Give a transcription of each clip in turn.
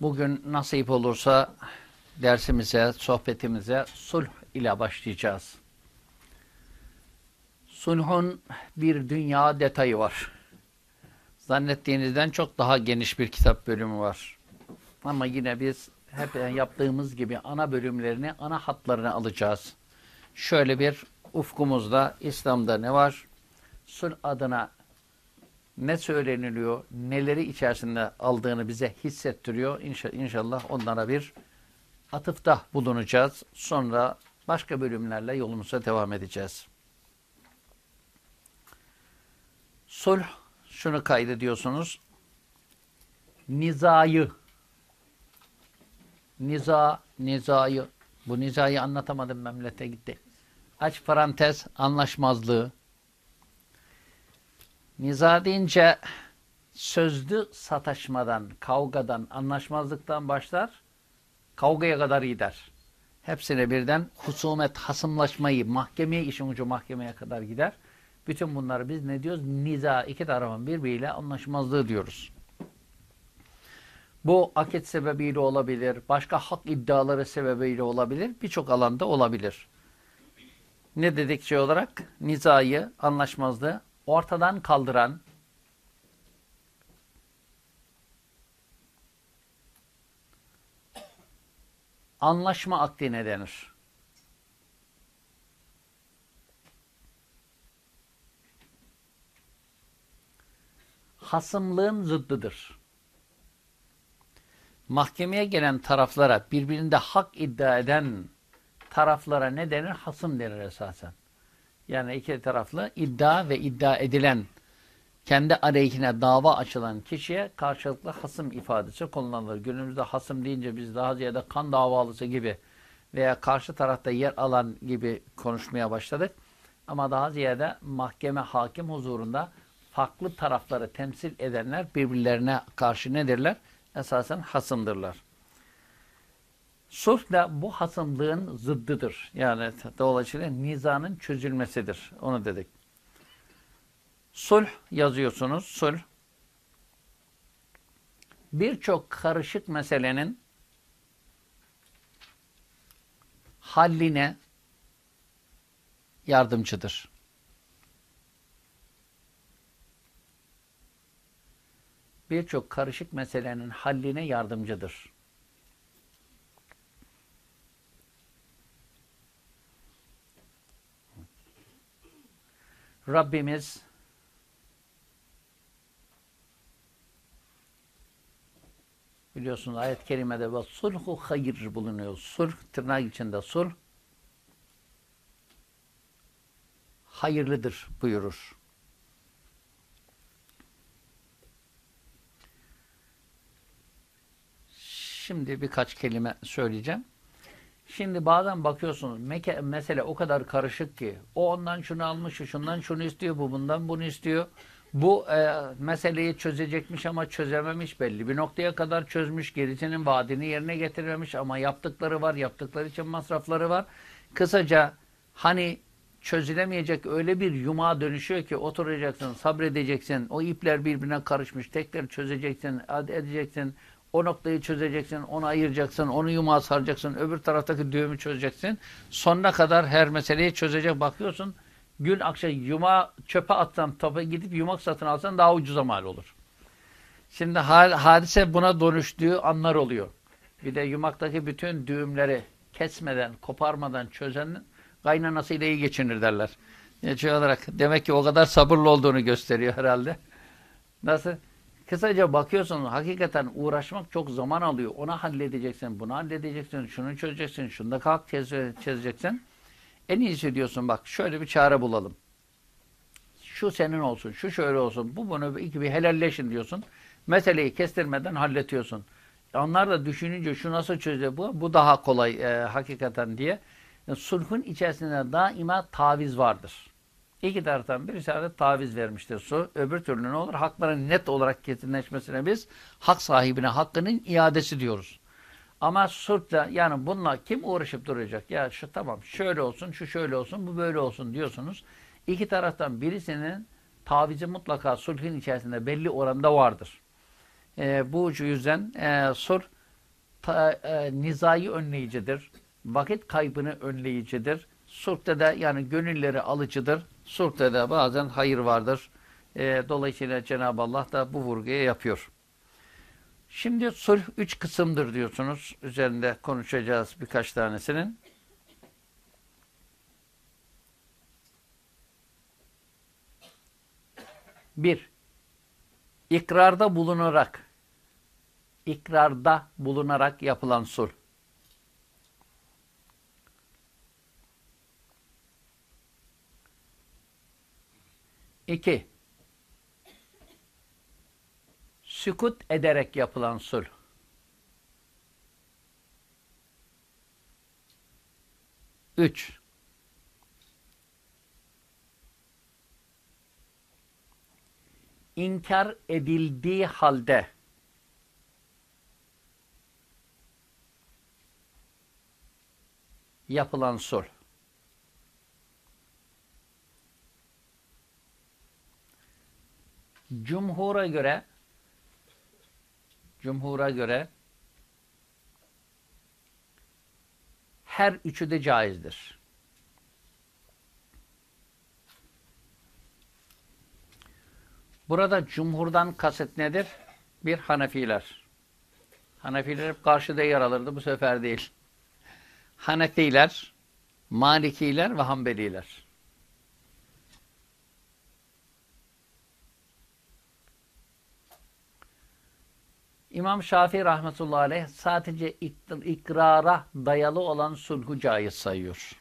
Bugün nasip olursa dersimize, sohbetimize sulh ile başlayacağız. Sulhun bir dünya detayı var. Zannettiğinizden çok daha geniş bir kitap bölümü var. Ama yine biz hep yaptığımız gibi ana bölümlerini, ana hatlarını alacağız. Şöyle bir ufkumuzda İslam'da ne var? Sulh adına ne söyleniliyor, neleri içerisinde aldığını bize hissettiriyor. İnşallah onlara bir atıfta bulunacağız. Sonra başka bölümlerle yolumuza devam edeceğiz. Sulh, şunu kaydediyorsunuz. Nizayı. Niza, nizayı. Bu nizayı anlatamadım memlete gitti. Aç parantez, anlaşmazlığı. Niza deyince sözlü sataşmadan, kavgadan, anlaşmazlıktan başlar, kavgaya kadar gider. Hepsine birden husumet, hasımlaşmayı, mahkemeye, işin ucu mahkemeye kadar gider. Bütün bunları biz ne diyoruz? Niza, iki tarafın birbiriyle anlaşmazlığı diyoruz. Bu akit sebebiyle olabilir, başka hak iddiaları sebebiyle olabilir, birçok alanda olabilir. Ne dedik şey olarak? Nizayı, anlaşmazlığı ortadan kaldıran anlaşma akdine denir. Hasımlığın zıddıdır. Mahkemeye gelen taraflara birbirinde hak iddia eden taraflara ne denir? Hasım denir esasen. Yani iki taraflı iddia ve iddia edilen kendi aleyhine dava açılan kişiye karşılıklı hasım ifadesi kullanılır. Günümüzde hasım deyince biz daha ziyade kan davalısı gibi veya karşı tarafta yer alan gibi konuşmaya başladık. Ama daha ziyade mahkeme hakim huzurunda farklı tarafları temsil edenler birbirlerine karşı nedirler? Esasen hasımdırlar. Sulh da bu hasımlığın zıddıdır. Yani dolayısıyla nizanın çözülmesidir. Onu dedik. Sulh yazıyorsunuz. Sulh birçok karışık meselenin halline yardımcıdır. Birçok karışık meselenin halline yardımcıdır. Rabbimiz biliyorsunuz ayet-i kerimede ve sulhu hayır bulunuyor. Sulh tırnak içinde sulh hayırlıdır buyurur. Şimdi birkaç kelime söyleyeceğim. Şimdi bazen bakıyorsunuz mesele o kadar karışık ki o ondan şunu almış, şundan şunu istiyor, bu bundan bunu istiyor. Bu e, meseleyi çözecekmiş ama çözememiş belli. Bir noktaya kadar çözmüş, gerisinin vaadini yerine getirememiş ama yaptıkları var, yaptıkları için masrafları var. Kısaca hani çözülemeyecek öyle bir yumağa dönüşüyor ki oturacaksın, sabredeceksin, o ipler birbirine karışmış, tekrar çözeceksin, edeceksin, o noktayı çözeceksin, onu ayıracaksın, onu yumağa saracaksın, öbür taraftaki düğümü çözeceksin. Sonuna kadar her meseleyi çözecek bakıyorsun. Gün akşam yuma çöpe atsan, topa gidip yumak satın alsan daha ucuza mal olur. Şimdi hadise buna dönüştüğü anlar oluyor. Bir de yumaktaki bütün düğümleri kesmeden, koparmadan çözen kaynanasıyla iyi geçinir derler. Şey olarak demek ki o kadar sabırlı olduğunu gösteriyor herhalde. Nasıl? Kısaca bakıyorsun hakikaten uğraşmak çok zaman alıyor. Ona halledeceksin, bunu halledeceksin, şunu çözeceksin, şunu da kalk çözeceksin. En iyisi diyorsun bak şöyle bir çare bulalım. Şu senin olsun, şu şöyle olsun, bu bunu iki bir helalleşin diyorsun. Meseleyi kestirmeden halletiyorsun. Onlar da düşününce şu nasıl çözüyor bu, bu daha kolay e, hakikaten diye. Yani sulhun içerisinde daima taviz vardır. İki taraftan birisi de taviz vermiştir su. Öbür türlü ne olur? Hakların net olarak kesinleşmesine biz hak sahibine hakkının iadesi diyoruz. Ama sulhla yani bununla kim uğraşıp duracak? Ya şu tamam şöyle olsun, şu şöyle olsun, bu böyle olsun diyorsunuz. İki taraftan birisinin tavizi mutlaka sulhün içerisinde belli oranda vardır. E, bu yüzden e, sulh ta, e, nizayı önleyicidir. Vakit kaybını önleyicidir. Sulh'te de yani gönülleri alıcıdır. Sulh'te de bazen hayır vardır. E, dolayısıyla Cenab-ı Allah da bu vurguyu yapıyor. Şimdi sulh üç kısımdır diyorsunuz. Üzerinde konuşacağız birkaç tanesinin. Bir, ikrarda bulunarak, ikrarda bulunarak yapılan sulh. İki, sükut ederek yapılan sulh. Üç, inkar edildiği halde yapılan sulh. Cumhur'a göre Cumhur'a göre her üçü de caizdir. Burada cumhurdan kasıt nedir? Bir Hanefiler. Hanefiler hep karşıda yer alırdı. Bu sefer değil. Hanefiler, Malikiler ve Hanbeliler. İmam Şafii rahmetullahi aleyh sadece ikrara dayalı olan sulhu caiz sayıyor.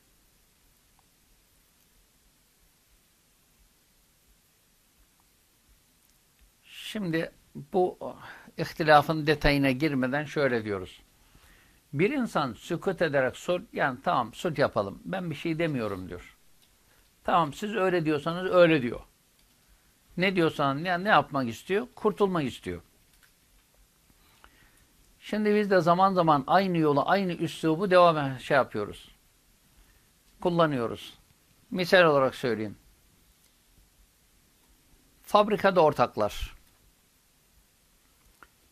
Şimdi bu ihtilafın detayına girmeden şöyle diyoruz. Bir insan sükut ederek sul, yani tamam sul yapalım. Ben bir şey demiyorum diyor. Tamam siz öyle diyorsanız öyle diyor. Ne diyorsan yani ne yapmak istiyor? Kurtulmak istiyor. Şimdi biz de zaman zaman aynı yolu, aynı üslubu devam şey yapıyoruz. Kullanıyoruz. Misal olarak söyleyeyim. Fabrikada ortaklar.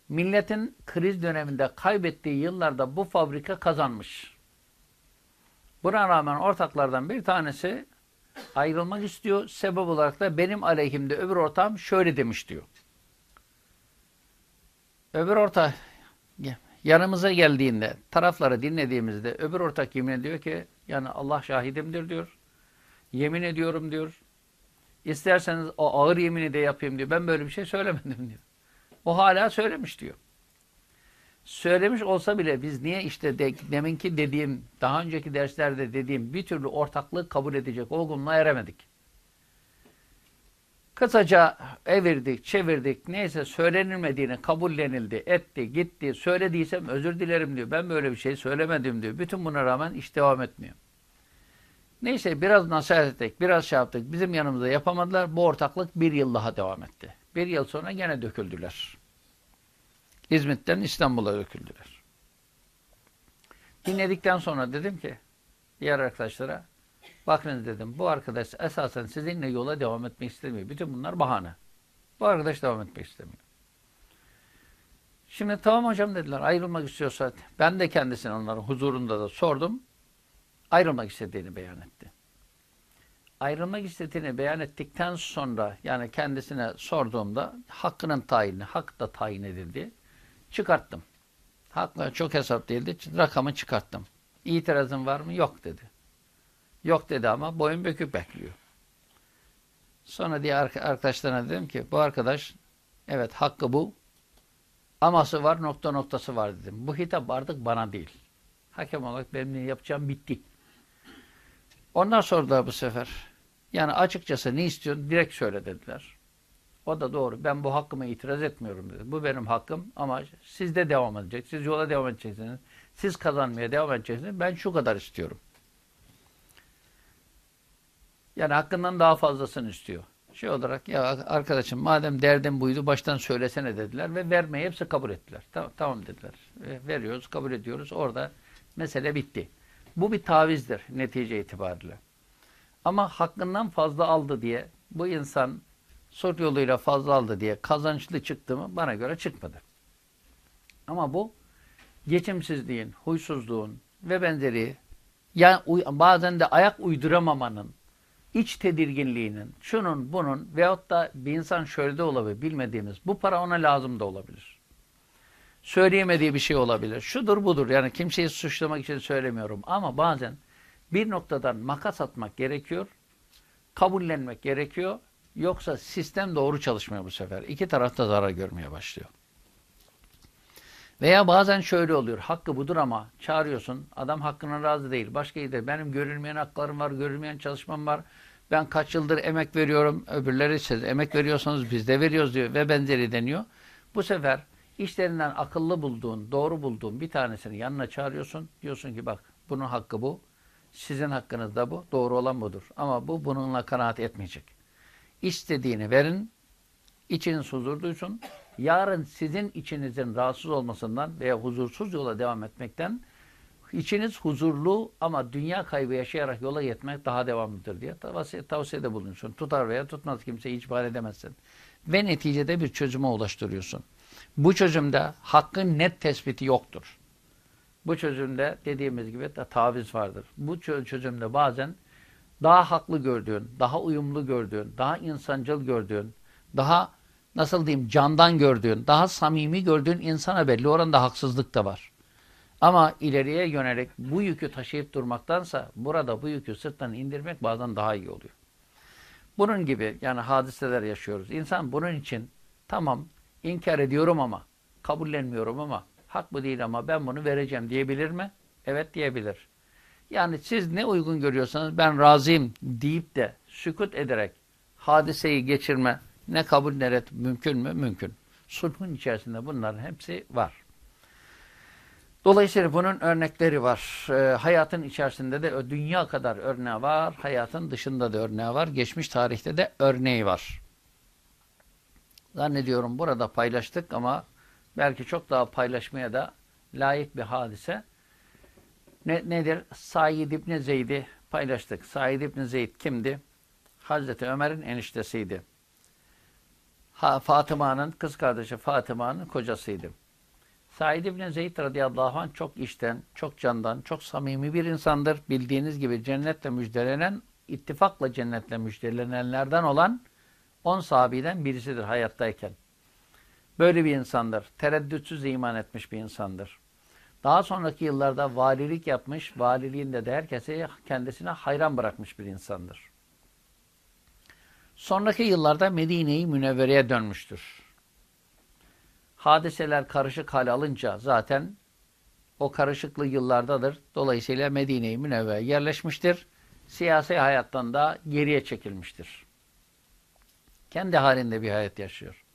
Milletin kriz döneminde kaybettiği yıllarda bu fabrika kazanmış. Buna rağmen ortaklardan bir tanesi ayrılmak istiyor. Sebep olarak da benim aleyhimde öbür ortağım şöyle demiş diyor. Öbür ortak yanımıza geldiğinde, tarafları dinlediğimizde öbür ortak yemin ediyor ki yani Allah şahidimdir diyor. Yemin ediyorum diyor. İsterseniz o ağır yemini de yapayım diyor. Ben böyle bir şey söylemedim diyor. O hala söylemiş diyor. Söylemiş olsa bile biz niye işte de, deminki dediğim, daha önceki derslerde dediğim bir türlü ortaklık kabul edecek olgunluğa eremedik. Kısaca evirdik, çevirdik. Neyse söylenilmediğini kabullenildi, etti, gitti. Söylediysem özür dilerim diyor. Ben böyle bir şey söylemedim diyor. Bütün buna rağmen iş devam etmiyor. Neyse biraz nasihat ettik, biraz şey yaptık. Bizim yanımızda yapamadılar. Bu ortaklık bir yıl daha devam etti. Bir yıl sonra gene döküldüler. İzmit'ten İstanbul'a döküldüler. Dinledikten sonra dedim ki diğer arkadaşlara bakın dedim bu arkadaş esasen sizinle yola devam etmek istemiyor. Bütün bunlar bahane. Bu arkadaş devam etmek istemiyor. Şimdi tamam hocam dediler ayrılmak istiyorsa ben de kendisine onların huzurunda da sordum. Ayrılmak istediğini beyan etti ayrılmak istediğini beyan ettikten sonra yani kendisine sorduğumda hakkının tayini, hak da tayin edildi. Çıkarttım. Hakla çok hesap değildi. Rakamı çıkarttım. İtirazın var mı? Yok dedi. Yok dedi ama boyun bükük bekliyor. Sonra diye arkadaşlarına dedim ki bu arkadaş evet hakkı bu. Aması var nokta noktası var dedim. Bu hitap artık bana değil. Hakem olarak benim ne yapacağım bitti. Ondan sonra da bu sefer yani açıkçası ne istiyorsun direkt söyle dediler. O da doğru. Ben bu hakkıma itiraz etmiyorum dedi. Bu benim hakkım ama siz de devam edecek. Siz yola devam edeceksiniz. Siz kazanmaya devam edeceksiniz. Ben şu kadar istiyorum. Yani hakkından daha fazlasını istiyor. Şey olarak ya arkadaşım madem derdin buydu baştan söylesene dediler ve vermeyi hepsi kabul ettiler. Tamam, tamam dediler. E, veriyoruz, kabul ediyoruz. Orada mesele bitti. Bu bir tavizdir netice itibariyle. Ama hakkından fazla aldı diye bu insan sort yoluyla fazla aldı diye kazançlı çıktı mı bana göre çıkmadı. Ama bu geçimsizliğin, huysuzluğun ve benzeri ya bazen de ayak uyduramamanın, iç tedirginliğinin, şunun bunun veyahut da bir insan şöyle de olabilir bilmediğimiz bu para ona lazım da olabilir. Söyleyemediği bir şey olabilir. Şudur budur yani kimseyi suçlamak için söylemiyorum ama bazen bir noktadan makas atmak gerekiyor, kabullenmek gerekiyor. Yoksa sistem doğru çalışmıyor bu sefer. İki tarafta zarar görmeye başlıyor. Veya bazen şöyle oluyor. Hakkı budur ama çağırıyorsun. Adam hakkına razı değil. Başka gider. Benim görülmeyen haklarım var. Görülmeyen çalışmam var. Ben kaç yıldır emek veriyorum. Öbürleri siz emek veriyorsanız biz de veriyoruz diyor. Ve benzeri deniyor. Bu sefer işlerinden akıllı bulduğun, doğru bulduğun bir tanesini yanına çağırıyorsun. Diyorsun ki bak bunun hakkı bu. Sizin hakkınız da bu. Doğru olan budur. Ama bu bununla kanaat etmeyecek. İstediğini verin. İçiniz huzur duysun yarın sizin içinizin rahatsız olmasından veya huzursuz yola devam etmekten içiniz huzurlu ama dünya kaybı yaşayarak yola yetmek daha devamlıdır diye tavsiye, tavsiyede bulunsun. Tutar veya tutmaz kimseyi icbar edemezsin. Ve neticede bir çözüme ulaştırıyorsun. Bu çözümde hakkın net tespiti yoktur. Bu çözümde dediğimiz gibi de taviz vardır. Bu çözümde bazen daha haklı gördüğün, daha uyumlu gördüğün, daha insancıl gördüğün, daha nasıl diyeyim candan gördüğün, daha samimi gördüğün insana belli oranda haksızlık da var. Ama ileriye yönelik bu yükü taşıyıp durmaktansa burada bu yükü sırttan indirmek bazen daha iyi oluyor. Bunun gibi yani hadiseler yaşıyoruz. İnsan bunun için tamam inkar ediyorum ama kabullenmiyorum ama hak bu değil ama ben bunu vereceğim diyebilir mi? Evet diyebilir. Yani siz ne uygun görüyorsanız ben razıyım deyip de sükut ederek hadiseyi geçirme ne kabul ne red mümkün mü? Mümkün. Sulhun içerisinde bunların hepsi var. Dolayısıyla bunun örnekleri var. E, hayatın içerisinde de dünya kadar örneği var. Hayatın dışında da örneği var. Geçmiş tarihte de örneği var. Zannediyorum burada paylaştık ama belki çok daha paylaşmaya da layık bir hadise. Ne, nedir? Said İbni Zeyd'i paylaştık. Said İbni Zeyd kimdi? Hazreti Ömer'in eniştesiydi. Fatıma'nın kız kardeşi Fatıma'nın kocasıydı. Said İbni Zeyd radıyallahu anh çok işten, çok candan, çok samimi bir insandır. Bildiğiniz gibi cennetle müjdelenen, ittifakla cennetle müjdelenenlerden olan on sahabiden birisidir hayattayken. Böyle bir insandır. Tereddütsüz iman etmiş bir insandır. Daha sonraki yıllarda valilik yapmış, valiliğinde de herkese kendisine hayran bırakmış bir insandır. Sonraki yıllarda Medine-i Münevvere'ye dönmüştür. Hadiseler karışık hale alınca zaten o karışıklı yıllardadır. Dolayısıyla Medine-i Münevvere yerleşmiştir. Siyasi hayattan da geriye çekilmiştir. Kendi halinde bir hayat yaşıyor.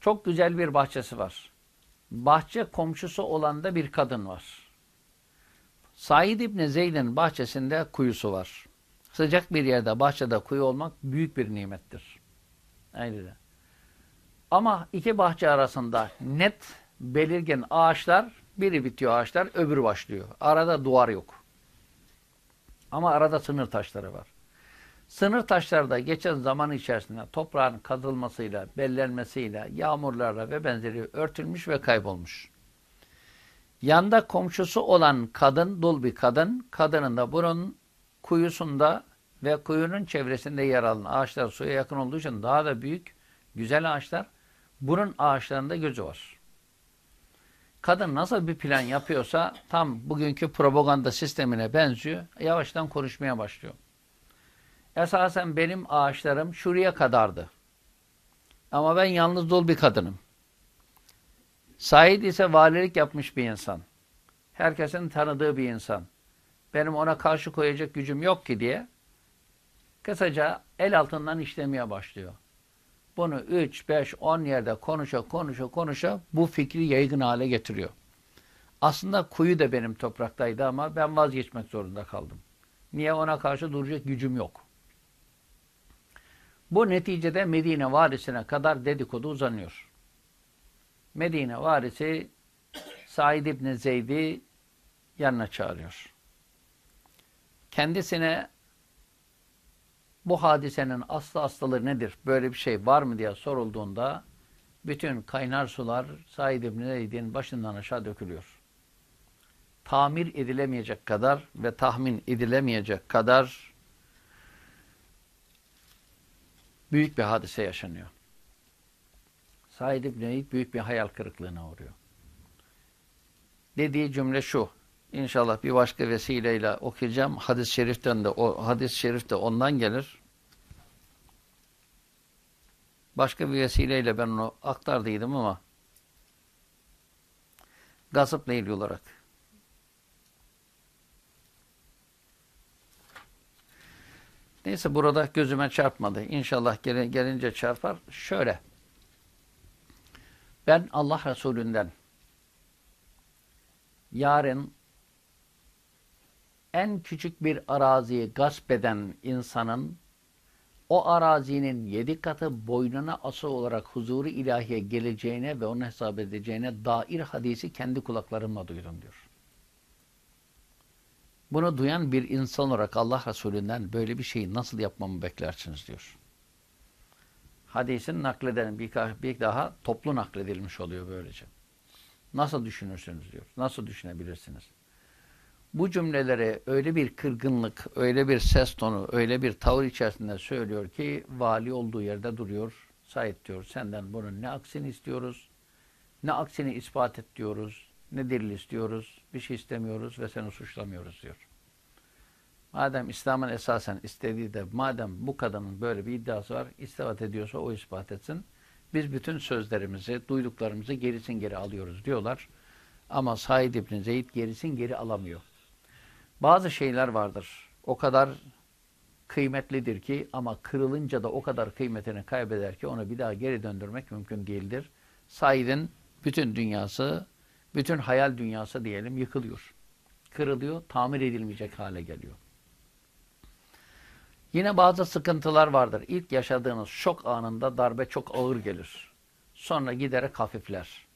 Çok güzel bir bahçesi var. Bahçe komşusu olan da bir kadın var. Said İbni Zeyd'in bahçesinde kuyusu var. Sıcak bir yerde bahçede kuyu olmak büyük bir nimettir. Aynen. Ama iki bahçe arasında net belirgin ağaçlar, biri bitiyor ağaçlar, öbürü başlıyor. Arada duvar yok. Ama arada sınır taşları var. Sınır taşları da geçen zaman içerisinde toprağın kazılmasıyla, bellenmesiyle, yağmurlarla ve benzeri örtülmüş ve kaybolmuş. Yanda komşusu olan kadın, dul bir kadın, kadının da bunun kuyusunda ve kuyunun çevresinde yer alan ağaçlar suya yakın olduğu için daha da büyük, güzel ağaçlar. Bunun ağaçlarında gözü var. Kadın nasıl bir plan yapıyorsa tam bugünkü propaganda sistemine benziyor. Yavaştan konuşmaya başlıyor. Esasen benim ağaçlarım şuraya kadardı. Ama ben yalnız dul bir kadınım. Said ise valilik yapmış bir insan. Herkesin tanıdığı bir insan benim ona karşı koyacak gücüm yok ki diye kısaca el altından işlemeye başlıyor. Bunu 3, 5, 10 yerde konuşa konuşa konuşa bu fikri yaygın hale getiriyor. Aslında kuyu da benim topraktaydı ama ben vazgeçmek zorunda kaldım. Niye ona karşı duracak gücüm yok. Bu neticede Medine varisine kadar dedikodu uzanıyor. Medine varisi Said İbni Zeyd'i yanına çağırıyor kendisine bu hadisenin aslı aslıları nedir, böyle bir şey var mı diye sorulduğunda bütün kaynar sular Said İbni Zeyd'in başından aşağı dökülüyor. Tamir edilemeyecek kadar ve tahmin edilemeyecek kadar büyük bir hadise yaşanıyor. Said İbni Zeyd büyük bir hayal kırıklığına uğruyor. Dediği cümle şu. İnşallah bir başka vesileyle okuyacağım. Hadis-i şeriften de o hadis-i şerif de ondan gelir. Başka bir vesileyle ben onu aktardıydım ama gasıpla ilgili olarak. Neyse burada gözüme çarpmadı. İnşallah gel gelince çarpar. Şöyle. Ben Allah Resulü'nden yarın en küçük bir araziyi gasp eden insanın o arazinin yedi katı boynuna ası olarak huzuru ilahiye geleceğine ve onu hesap edeceğine dair hadisi kendi kulaklarımla duydum diyor. Bunu duyan bir insan olarak Allah Resulü'nden böyle bir şeyi nasıl yapmamı beklersiniz diyor. Hadisin nakleden bir, bir daha toplu nakledilmiş oluyor böylece. Nasıl düşünürsünüz diyor. Nasıl düşünebilirsiniz? Bu cümleleri öyle bir kırgınlık, öyle bir ses tonu, öyle bir tavır içerisinde söylüyor ki vali olduğu yerde duruyor. Said diyor senden bunun ne aksini istiyoruz, ne aksini ispat et diyoruz, ne delil istiyoruz, bir şey istemiyoruz ve seni suçlamıyoruz diyor. Madem İslam'ın esasen istediği de madem bu kadının böyle bir iddiası var, ispat ediyorsa o ispat etsin. Biz bütün sözlerimizi, duyduklarımızı gerisin geri alıyoruz diyorlar. Ama Said İbni Zeyd gerisin geri alamıyor. Bazı şeyler vardır. O kadar kıymetlidir ki ama kırılınca da o kadar kıymetini kaybeder ki onu bir daha geri döndürmek mümkün değildir. Said'in bütün dünyası, bütün hayal dünyası diyelim yıkılıyor. Kırılıyor, tamir edilmeyecek hale geliyor. Yine bazı sıkıntılar vardır. İlk yaşadığınız şok anında darbe çok ağır gelir. Sonra giderek hafifler.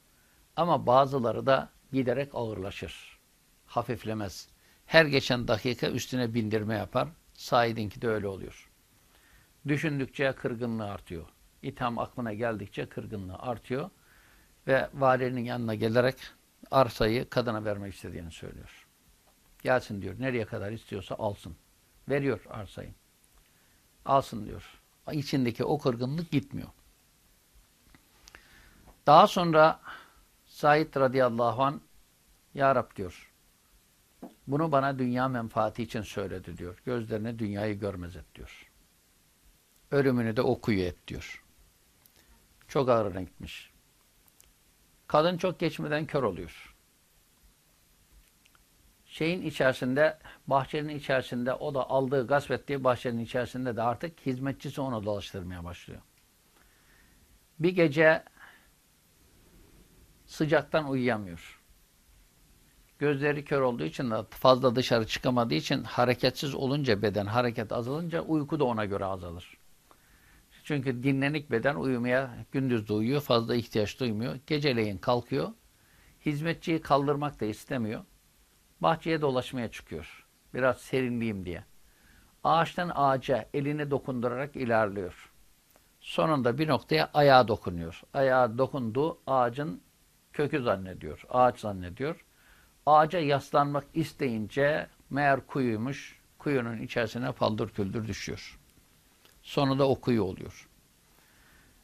Ama bazıları da giderek ağırlaşır. Hafiflemez. Her geçen dakika üstüne bindirme yapar. Said'inki de öyle oluyor. Düşündükçe kırgınlığı artıyor. İtham aklına geldikçe kırgınlığı artıyor. Ve valinin yanına gelerek arsayı kadına vermek istediğini söylüyor. Gelsin diyor. Nereye kadar istiyorsa alsın. Veriyor arsayı. Alsın diyor. İçindeki o kırgınlık gitmiyor. Daha sonra Said radıyallahu an Ya Rab diyor. Bunu bana dünya menfaati için söyledi diyor. Gözlerine dünyayı görmez et diyor. Ölümünü de okuyu et diyor. Çok ağır gitmiş. Kadın çok geçmeden kör oluyor. Şeyin içerisinde, bahçenin içerisinde o da aldığı, gasp ettiği bahçenin içerisinde de artık hizmetçisi onu dolaştırmaya başlıyor. Bir gece sıcaktan uyuyamıyor. Gözleri kör olduğu için fazla dışarı çıkamadığı için hareketsiz olunca beden hareket azalınca uyku da ona göre azalır. Çünkü dinlenik beden uyumaya gündüz de uyuyor, fazla ihtiyaç duymuyor. Geceleyin kalkıyor. Hizmetçiyi kaldırmak da istemiyor. Bahçeye dolaşmaya çıkıyor. Biraz serinleyeyim diye. Ağaçtan ağaca elini dokundurarak ilerliyor. Sonunda bir noktaya ayağa dokunuyor. Ayağa dokunduğu ağacın kökü zannediyor. Ağaç zannediyor ağaca yaslanmak isteyince meğer kuyuymuş, kuyunun içerisine paldır küldür düşüyor. Sonunda o kuyu oluyor.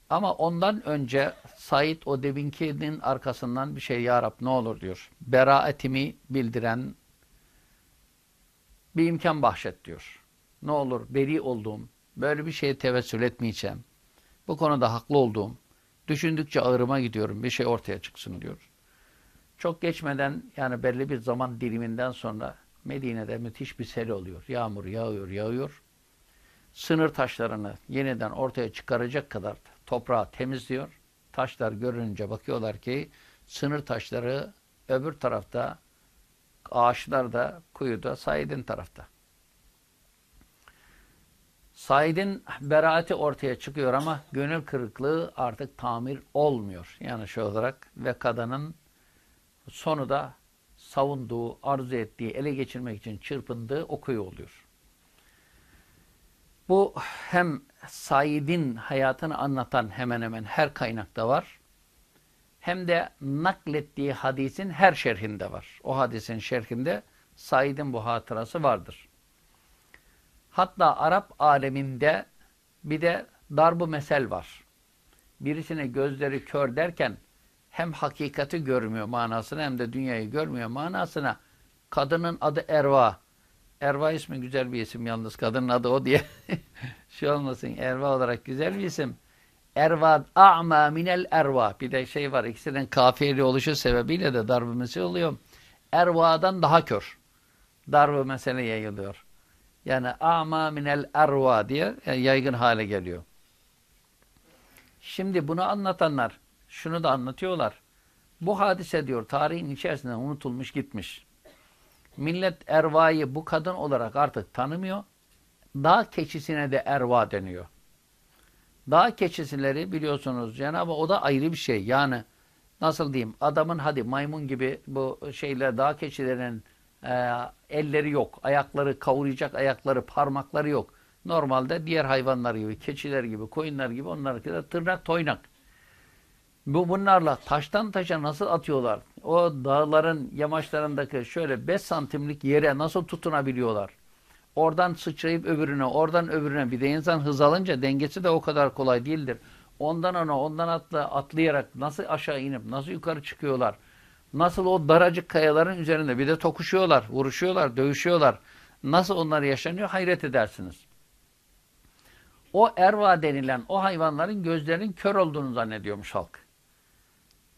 Ama ondan önce Said o devinkinin arkasından bir şey Ya Rab ne olur diyor. Beraetimi bildiren bir imkan bahşet diyor. Ne olur beri olduğum, böyle bir şeye tevessül etmeyeceğim. Bu konuda haklı olduğum, düşündükçe ağrıma gidiyorum bir şey ortaya çıksın diyor. Çok geçmeden yani belli bir zaman diliminden sonra Medine'de müthiş bir sel oluyor. Yağmur yağıyor, yağıyor. Sınır taşlarını yeniden ortaya çıkaracak kadar toprağı temizliyor. Taşlar görününce bakıyorlar ki sınır taşları öbür tarafta, ağaçlar da kuyuda Said'in tarafta. Said'in beraati ortaya çıkıyor ama gönül kırıklığı artık tamir olmuyor. Yani şu olarak ve kadının sonu da savunduğu, arzu ettiği, ele geçirmek için çırpındığı okuyu oluyor. Bu hem Said'in hayatını anlatan hemen hemen her kaynakta var. hem de naklettiği hadisin her şerhinde var. O hadisin şerhinde Said'in bu hatırası vardır. Hatta Arap aleminde bir de darbu mesel var. Birisine gözleri kör derken hem hakikati görmüyor manasına hem de dünyayı görmüyor manasına kadının adı Erva. Erva ismi güzel bir isim yalnız kadının adı o diye şey olmasın. Erva olarak güzel bir isim. Erva a'ma minel erva. Bir de şey var ikisinin kafiyeli oluşu sebebiyle de mesele oluyor. Erva'dan daha kör. Darbu mesele yayılıyor. Yani a'ma minel erva diye yaygın hale geliyor. Şimdi bunu anlatanlar şunu da anlatıyorlar. Bu hadise diyor tarihin içerisinde unutulmuş gitmiş. Millet ervayı bu kadın olarak artık tanımıyor. Dağ keçisine de erva deniyor. Dağ keçisileri biliyorsunuz Cenab-ı o da ayrı bir şey. Yani nasıl diyeyim adamın hadi maymun gibi bu şeyler dağ keçilerinin e, elleri yok. Ayakları kavrayacak ayakları parmakları yok. Normalde diğer hayvanlar gibi keçiler gibi koyunlar gibi onlar da tırnak toynak. Bu bunlarla taştan taşa nasıl atıyorlar? O dağların yamaçlarındaki şöyle 5 santimlik yere nasıl tutunabiliyorlar? Oradan sıçrayıp öbürüne, oradan öbürüne. Bir de insan hız alınca dengesi de o kadar kolay değildir. Ondan ona, ondan atla, atlayarak nasıl aşağı inip, nasıl yukarı çıkıyorlar? Nasıl o daracık kayaların üzerinde bir de tokuşuyorlar, vuruşuyorlar, dövüşüyorlar. Nasıl onlar yaşanıyor hayret edersiniz. O erva denilen o hayvanların gözlerinin kör olduğunu zannediyormuş halk.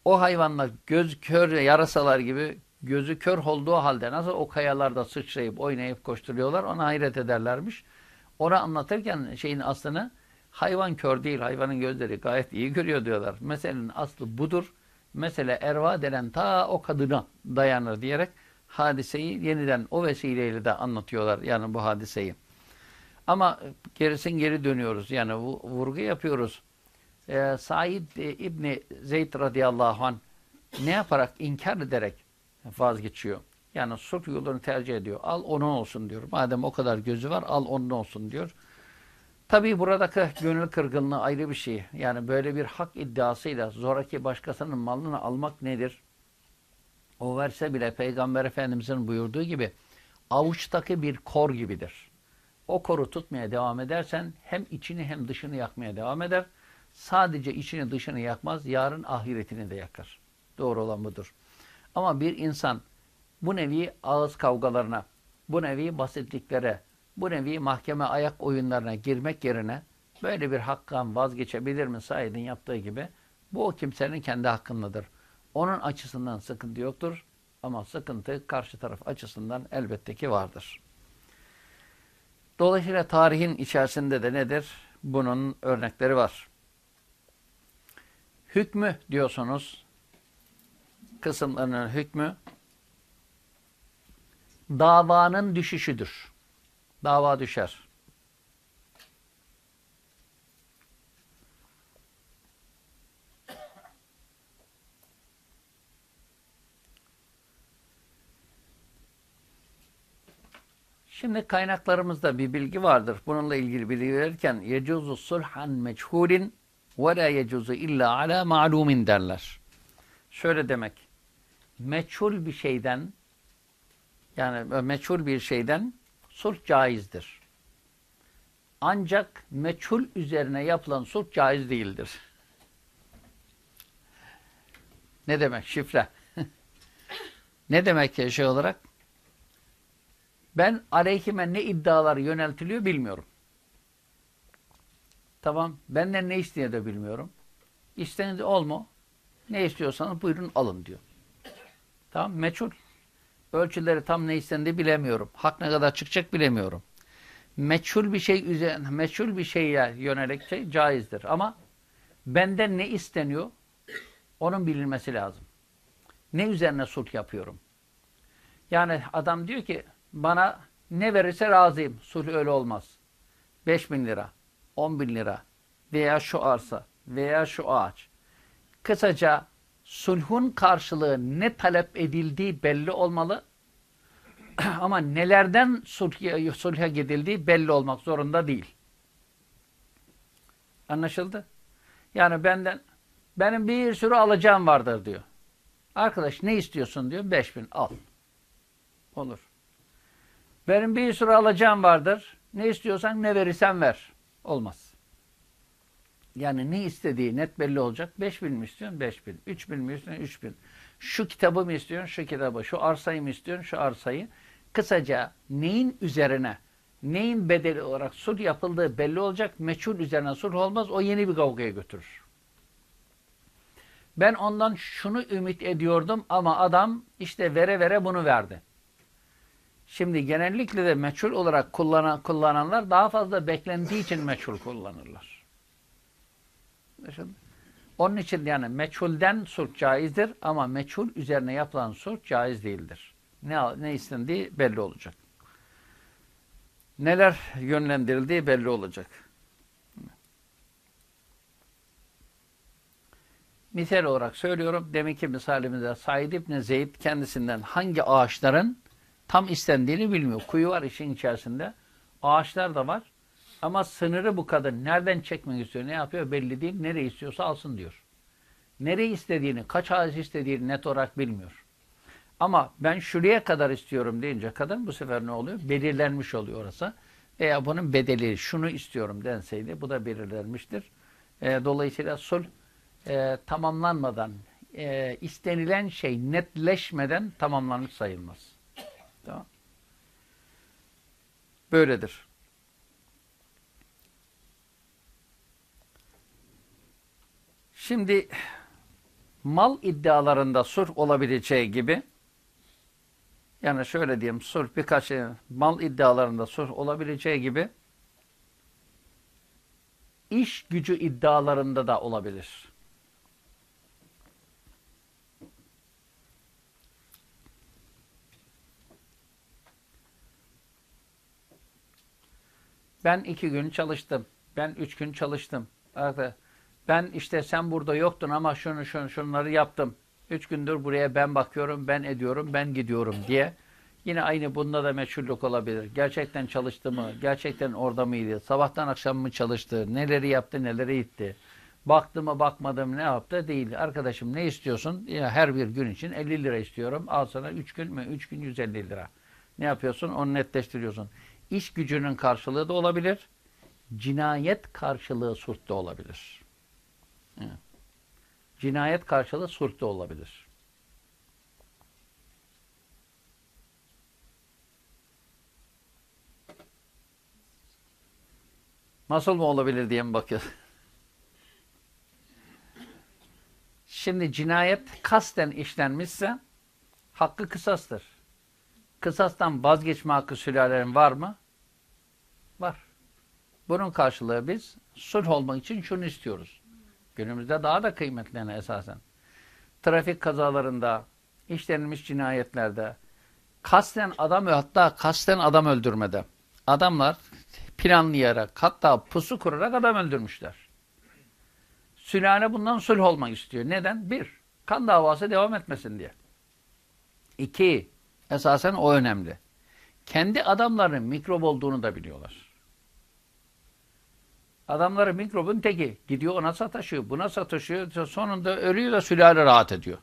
O hayvanlar göz kör yarasalar gibi gözü kör olduğu halde nasıl o kayalarda sıçrayıp oynayıp koşturuyorlar ona hayret ederlermiş. Onu anlatırken şeyin aslını hayvan kör değil hayvanın gözleri gayet iyi görüyor diyorlar. Meselenin aslı budur. Mesele erva denen ta o kadına dayanır diyerek hadiseyi yeniden o vesileyle de anlatıyorlar yani bu hadiseyi. Ama gerisin geri dönüyoruz yani vurgu yapıyoruz. Ee, Said e, İbni Zeyd radıyallahu anh ne yaparak inkar ederek vazgeçiyor. Yani sulh yolunu tercih ediyor. Al onun olsun diyor. Madem o kadar gözü var al onun olsun diyor. Tabii buradaki gönül kırgınlığı ayrı bir şey. Yani böyle bir hak iddiasıyla zoraki başkasının malını almak nedir? O verse bile Peygamber Efendimiz'in buyurduğu gibi avuçtaki bir kor gibidir. O koru tutmaya devam edersen hem içini hem dışını yakmaya devam eder. Sadece içini dışını yakmaz, yarın ahiretini de yakar. Doğru olan budur. Ama bir insan bu nevi ağız kavgalarına, bu nevi basitliklere, bu nevi mahkeme ayak oyunlarına girmek yerine böyle bir hakkan vazgeçebilir mi Said'in yaptığı gibi? Bu o kimsenin kendi hakkındadır. Onun açısından sıkıntı yoktur ama sıkıntı karşı taraf açısından elbette ki vardır. Dolayısıyla tarihin içerisinde de nedir? Bunun örnekleri var. Hükmü diyorsunuz, kısımlarının hükmü davanın düşüşüdür. Dava düşer. Şimdi kaynaklarımızda bir bilgi vardır. Bununla ilgili bilgi verirken yecuzu sulhan meçhulin la yecuzu illa ala ma'lumin derler. Şöyle demek. Meçhul bir şeyden yani meçhul bir şeyden sulh caizdir. Ancak meçhul üzerine yapılan sulh caiz değildir. Ne demek şifre? ne demek ya şey olarak? Ben aleyhime ne iddialar yöneltiliyor bilmiyorum. Tamam. Benden ne istediğini de bilmiyorum. İstediğiniz olma. Ne istiyorsanız buyurun alın diyor. Tamam. Meçhul. Ölçüleri tam ne istendiği bilemiyorum. Hak ne kadar çıkacak bilemiyorum. Meçhul bir şey üzerine, meçhul bir şeye yönelik şey caizdir. Ama benden ne isteniyor? Onun bilinmesi lazım. Ne üzerine sulh yapıyorum? Yani adam diyor ki bana ne verirse razıyım. Sulh öyle olmaz. 5 bin lira, 10 bin lira veya şu arsa veya şu ağaç. Kısaca sulhun karşılığı ne talep edildiği belli olmalı. Ama nelerden sulh, sulha gidildiği belli olmak zorunda değil. Anlaşıldı? Yani benden Benim bir sürü alacağım vardır diyor. Arkadaş ne istiyorsun diyor. 5000 al. Olur. Benim bir sürü alacağım vardır. Ne istiyorsan ne verirsen ver. Olmaz. Yani ne istediği net belli olacak. 5000 mi istiyorsun? 5000. 3000 mi istiyorsun? 3000. Şu kitabı mı istiyorsun? Şu kitabı. Şu arsayı mı istiyorsun? Şu arsayı. Kısaca neyin üzerine, neyin bedeli olarak sulh yapıldığı belli olacak. Meçhul üzerine sulh olmaz. O yeni bir kavgaya götürür. Ben ondan şunu ümit ediyordum ama adam işte vere vere bunu verdi. Şimdi genellikle de meçhul olarak kullanan, kullananlar daha fazla beklendiği için meçhul kullanırlar. Onun için yani meçhulden sulh caizdir ama meçhul üzerine yapılan sulh caiz değildir. Ne, ne istendiği belli olacak. Neler yönlendirildiği belli olacak. Misal olarak söylüyorum. Demek ki misalimizde Said İbni Zeyd kendisinden hangi ağaçların tam istendiğini bilmiyor. Kuyu var işin içerisinde. Ağaçlar da var. Ama sınırı bu kadın. Nereden çekmek istiyor, ne yapıyor belli değil. Nereye istiyorsa alsın diyor. Nereye istediğini, kaç ağaç istediğini net olarak bilmiyor. Ama ben şuraya kadar istiyorum deyince kadın bu sefer ne oluyor? Belirlenmiş oluyor orası. Veya bunun bedeli şunu istiyorum denseydi bu da belirlenmiştir. E, dolayısıyla sulh e, tamamlanmadan, e, istenilen şey netleşmeden tamamlanmış sayılmaz. Tamam. Böyledir. Şimdi mal iddialarında sulh olabileceği gibi yani şöyle diyeyim sulh birkaç şey, mal iddialarında sulh olabileceği gibi iş gücü iddialarında da olabilir. Ben iki gün çalıştım. Ben üç gün çalıştım. Ben işte sen burada yoktun ama şunu şunu şunları yaptım. Üç gündür buraya ben bakıyorum, ben ediyorum, ben gidiyorum diye. Yine aynı bunda da meçhullük olabilir. Gerçekten çalıştı mı? Gerçekten orada mıydı? Sabahtan akşam mı çalıştı? Neleri yaptı, neleri gitti? Baktı mı, bakmadı mı, ne yaptı? Değil. Arkadaşım ne istiyorsun? Ya her bir gün için 50 lira istiyorum. Al sana 3 gün mü? 3 gün 150 lira. Ne yapıyorsun? Onu netleştiriyorsun. İş gücünün karşılığı da olabilir. Cinayet karşılığı surt da olabilir. Cinayet karşılığı surt da olabilir. Nasıl mı olabilir diye mi bakıyorsun? Şimdi cinayet kasten işlenmişse hakkı kısastır. Kısastan vazgeçme hakkı sülalelerin var mı? Bunun karşılığı biz sulh olmak için şunu istiyoruz. Günümüzde daha da kıymetli esasen. Trafik kazalarında, işlenmiş cinayetlerde, kasten adam hatta kasten adam öldürmede adamlar planlayarak hatta pusu kurarak adam öldürmüşler. Sülale bundan sulh olmak istiyor. Neden? Bir, kan davası devam etmesin diye. İki, esasen o önemli. Kendi adamlarının mikrop olduğunu da biliyorlar. Adamları mikrobun teki. Gidiyor ona sataşıyor, buna sataşıyor. Sonunda ölüyor da sülale rahat ediyor.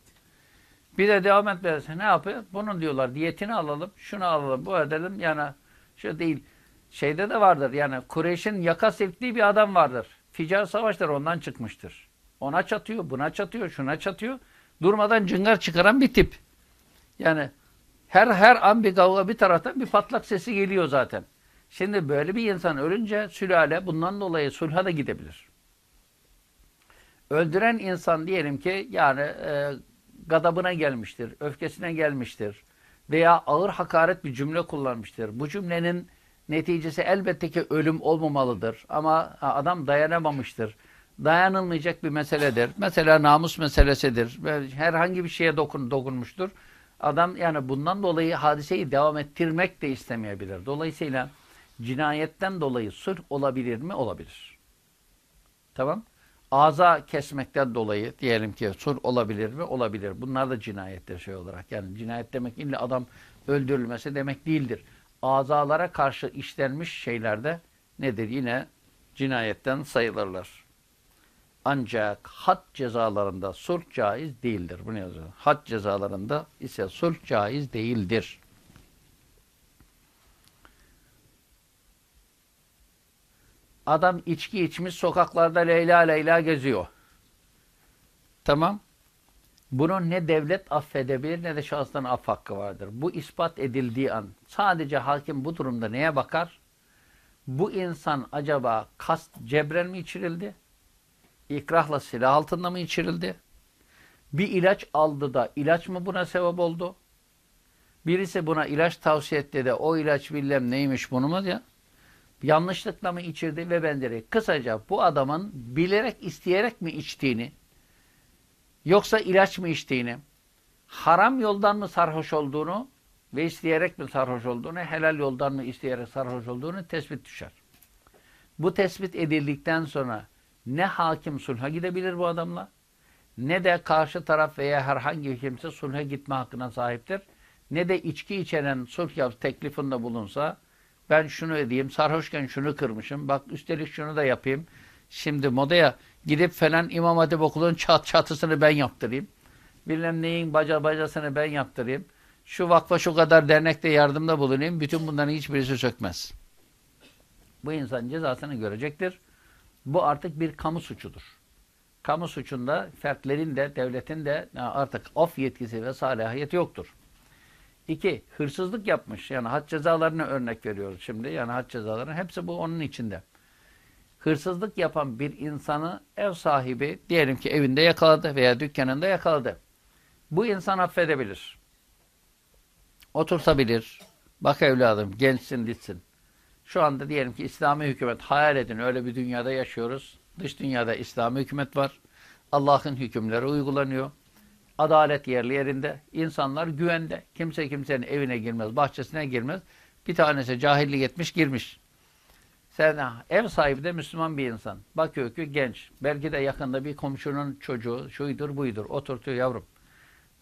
Bir de devam etmezse ne yapıyor? Bunun diyorlar diyetini alalım, şunu alalım, bu edelim. Yani şu değil. Şeyde de vardır yani Kureyş'in yaka silktiği bir adam vardır. Ficar savaşları ondan çıkmıştır. Ona çatıyor, buna çatıyor, şuna çatıyor. Durmadan cıngar çıkaran bir tip. Yani her her an bir kavga bir taraftan bir patlak sesi geliyor zaten. Şimdi böyle bir insan ölünce sülale bundan dolayı sulha da gidebilir. Öldüren insan diyelim ki yani e, gadabına gelmiştir, öfkesine gelmiştir veya ağır hakaret bir cümle kullanmıştır. Bu cümlenin neticesi elbette ki ölüm olmamalıdır ama adam dayanamamıştır. Dayanılmayacak bir meseledir. Mesela namus meselesidir. Herhangi bir şeye dokun, dokunmuştur. Adam yani bundan dolayı hadiseyi devam ettirmek de istemeyebilir. Dolayısıyla cinayetten dolayı sulh olabilir mi? Olabilir. Tamam. Ağza kesmekten dolayı diyelim ki sulh olabilir mi? Olabilir. Bunlar da cinayettir şey olarak. Yani cinayet demek illa adam öldürülmesi demek değildir. Azalara karşı işlenmiş şeylerde nedir? Yine cinayetten sayılırlar. Ancak had cezalarında sulh caiz değildir. Bunu yazıyor. Had cezalarında ise sulh caiz değildir. Adam içki içmiş sokaklarda Leyla Leyla geziyor. Tamam. Bunun ne devlet affedebilir ne de şahıstan af hakkı vardır. Bu ispat edildiği an sadece hakim bu durumda neye bakar? Bu insan acaba kast cebren mi içirildi? İkrahla silah altında mı içirildi? Bir ilaç aldı da ilaç mı buna sebep oldu? Birisi buna ilaç tavsiye etti de o ilaç bilmem neymiş bunu mu ya? Yanlışlıkla mı içirdi ve benzeri. Kısaca bu adamın bilerek isteyerek mi içtiğini yoksa ilaç mı içtiğini haram yoldan mı sarhoş olduğunu ve isteyerek mi sarhoş olduğunu, helal yoldan mı isteyerek sarhoş olduğunu tespit düşer. Bu tespit edildikten sonra ne hakim sulha gidebilir bu adamla ne de karşı taraf veya herhangi bir kimse sulha gitme hakkına sahiptir. Ne de içki içeren sulh teklifinde bulunsa ben şunu edeyim, sarhoşken şunu kırmışım, bak üstelik şunu da yapayım. Şimdi modaya gidip falan İmam Hatip okulun çat çatısını ben yaptırayım. Bilmem neyin baca bacasını ben yaptırayım. Şu vakfa şu kadar dernekte yardımda bulunayım. Bütün bunların hiçbirisi sökmez. Bu insan cezasını görecektir. Bu artık bir kamu suçudur. Kamu suçunda fertlerin de devletin de artık of yetkisi ve salahiyeti yoktur. İki, hırsızlık yapmış. Yani had cezalarına örnek veriyoruz şimdi. Yani had cezalarının hepsi bu onun içinde. Hırsızlık yapan bir insanı ev sahibi diyelim ki evinde yakaladı veya dükkanında yakaladı. Bu insan affedebilir. Oturtabilir. Bak evladım gençsin ditsin. Şu anda diyelim ki İslami hükümet hayal edin öyle bir dünyada yaşıyoruz. Dış dünyada İslami hükümet var. Allah'ın hükümleri uygulanıyor. Adalet yerli yerinde. İnsanlar güvende. Kimse kimsenin evine girmez, bahçesine girmez. Bir tanesi cahillik etmiş girmiş. Sen ev sahibi de Müslüman bir insan. Bakıyor ki genç. Belki de yakında bir komşunun çocuğu şuydur buydur. Oturtuyor yavrum.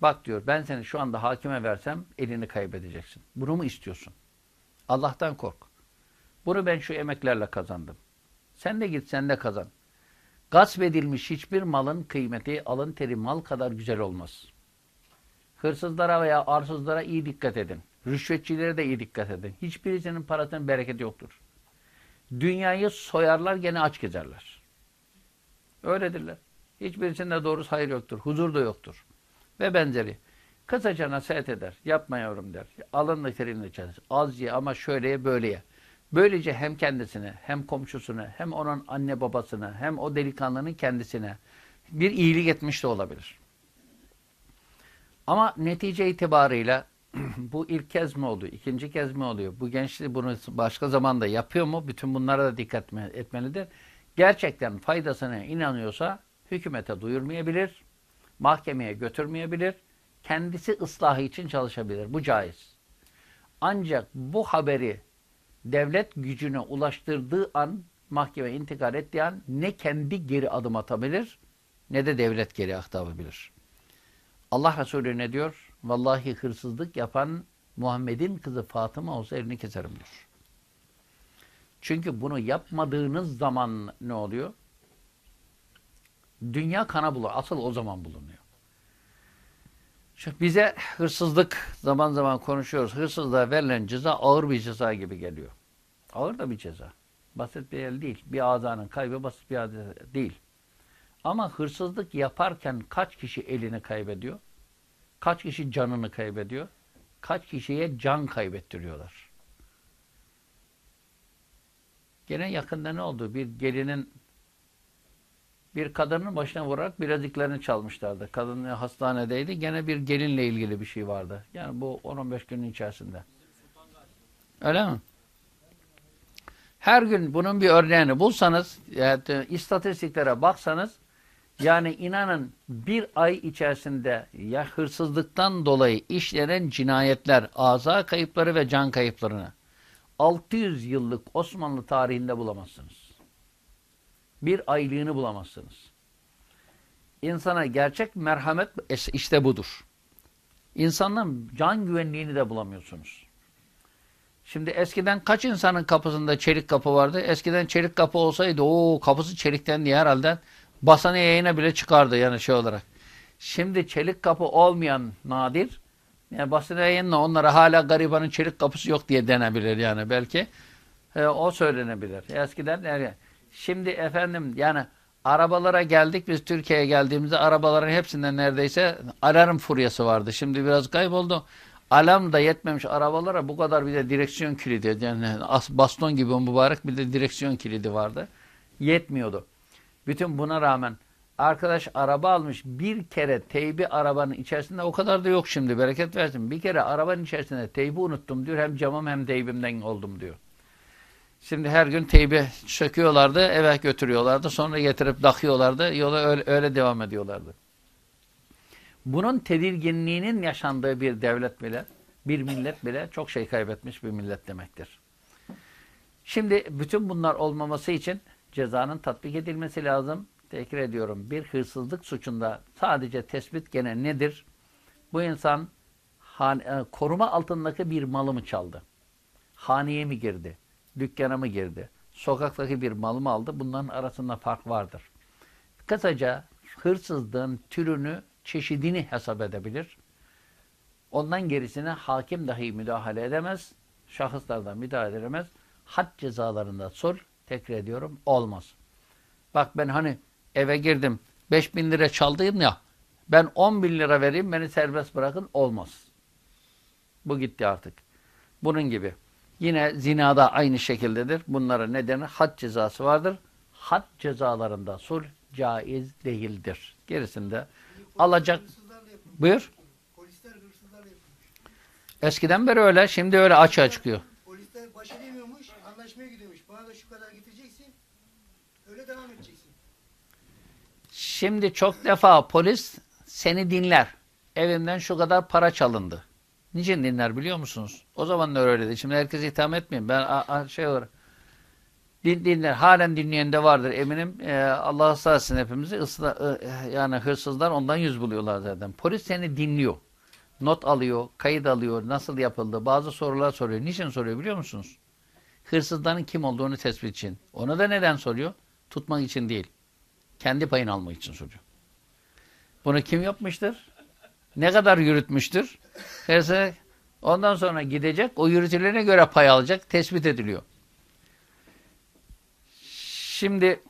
Bak diyor ben seni şu anda hakime versem elini kaybedeceksin. Bunu mu istiyorsun? Allah'tan kork. Bunu ben şu emeklerle kazandım. Sen de git sen de kazan. Gasp edilmiş hiçbir malın kıymeti alın teri mal kadar güzel olmaz. Hırsızlara veya arsızlara iyi dikkat edin. Rüşvetçilere de iyi dikkat edin. Hiçbirisinin parasının bereketi yoktur. Dünyayı soyarlar gene aç gezerler. Öyledirler. Hiçbirisinde doğrusu hayır yoktur. Huzur da yoktur. Ve benzeri. Kısaca nasihat eder. Yapma yavrum der. Alınla terinle çalış. Az ye ama şöyleye böyleye. Böylece hem kendisine, hem komşusuna, hem onun anne babasına, hem o delikanlının kendisine bir iyilik etmiş de olabilir. Ama netice itibarıyla bu ilk kez mi oluyor, ikinci kez mi oluyor? Bu gençlik bunu başka zamanda yapıyor mu? Bütün bunlara da dikkat etmelidir. Gerçekten faydasına inanıyorsa hükümete duyurmayabilir, mahkemeye götürmeyebilir, kendisi ıslahı için çalışabilir. Bu caiz. Ancak bu haberi devlet gücüne ulaştırdığı an, mahkeme intikal ettiği an ne kendi geri adım atabilir ne de devlet geri atabilir. Allah Resulü ne diyor? Vallahi hırsızlık yapan Muhammed'in kızı Fatıma olsa elini keserim diyor. Çünkü bunu yapmadığınız zaman ne oluyor? Dünya kana bulur. Asıl o zaman bulunuyor. Şimdi bize hırsızlık zaman zaman konuşuyoruz. Hırsızlığa verilen ceza ağır bir ceza gibi geliyor. Ağır da bir ceza. Basit bir el değil. Bir azanın kaybı basit bir azanın değil. Ama hırsızlık yaparken kaç kişi elini kaybediyor? Kaç kişi canını kaybediyor? Kaç kişiye can kaybettiriyorlar? Gene yakında ne oldu? Bir gelinin bir kadının başına vurarak bileziklerini çalmışlardı. Kadın hastanedeydi. Gene bir gelinle ilgili bir şey vardı. Yani bu 10-15 günün içerisinde. Öyle mi? Her gün bunun bir örneğini bulsanız, yani istatistiklere baksanız, yani inanın bir ay içerisinde ya hırsızlıktan dolayı işlenen cinayetler, aza kayıpları ve can kayıplarını 600 yıllık Osmanlı tarihinde bulamazsınız. Bir aylığını bulamazsınız. İnsana gerçek merhamet işte budur. İnsanın can güvenliğini de bulamıyorsunuz. Şimdi eskiden kaç insanın kapısında çelik kapı vardı? Eskiden çelik kapı olsaydı o kapısı çelikten diye herhalde Basını yayına bile çıkardı yani şey olarak. Şimdi çelik kapı olmayan nadir. Yani basın yayınla onlara hala garibanın çelik kapısı yok diye denebilir yani belki. E, o söylenebilir. Eskiden yani şimdi efendim yani arabalara geldik biz Türkiye'ye geldiğimizde arabaların hepsinden neredeyse alarm furyası vardı. Şimdi biraz kayboldu. Alarm da yetmemiş arabalara bu kadar bir de direksiyon kilidi yani baston gibi mübarek bir de direksiyon kilidi vardı. Yetmiyordu. Bütün buna rağmen arkadaş araba almış bir kere teybi arabanın içerisinde o kadar da yok şimdi bereket versin. Bir kere arabanın içerisinde teybi unuttum diyor hem camım hem teybimden oldum diyor. Şimdi her gün teybi söküyorlardı eve götürüyorlardı sonra getirip takıyorlardı yola öyle, öyle devam ediyorlardı. Bunun tedirginliğinin yaşandığı bir devlet bile bir millet bile çok şey kaybetmiş bir millet demektir. Şimdi bütün bunlar olmaması için cezanın tatbik edilmesi lazım. Tekrar ediyorum. Bir hırsızlık suçunda sadece tespit gene nedir? Bu insan e, koruma altındaki bir malı mı çaldı? Haneye mi girdi? Dükkana mı girdi? Sokaktaki bir mal mı aldı? Bunların arasında fark vardır. Kısaca hırsızlığın türünü, çeşidini hesap edebilir. Ondan gerisine hakim dahi müdahale edemez. Şahıslardan müdahale edemez. Had cezalarında sor, tekrar ediyorum, olmaz. Bak ben hani eve girdim. 5 bin lira çaldıyım ya. Ben 10 bin lira vereyim beni serbest bırakın. Olmaz. Bu gitti artık. Bunun gibi. Yine zinada aynı şekildedir. Bunlara nedeni had cezası vardır. Had cezalarında sulh caiz değildir. Gerisinde alacak. Buyur. Eskiden beri öyle. Şimdi öyle açığa çıkıyor. Polisler baş edemiyormuş, anlaşmaya gidiyormuş. Bana da şu kadar getireceksin, öyle devam edeceksin. Şimdi çok defa polis seni dinler. Evimden şu kadar para çalındı. Niçin dinler biliyor musunuz? O zaman da öyleydi. Şimdi herkese itham etmeyeyim. Ben a, a, şey olarak din. Halen dinleyen de vardır eminim. Ee, Allah ıslah etsin hepimizi. Isla, e, yani hırsızlar ondan yüz buluyorlar zaten. Polis seni dinliyor. Not alıyor, kayıt alıyor, nasıl yapıldı, bazı sorular soruyor. Niçin soruyor biliyor musunuz? Hırsızların kim olduğunu tespit için. Onu da neden soruyor? Tutmak için değil. Kendi payını almak için soruyor. Bunu kim yapmıştır? Ne kadar yürütmüştür? Hırsız ondan sonra gidecek, o yürütülene göre pay alacak, tespit ediliyor. Şimdi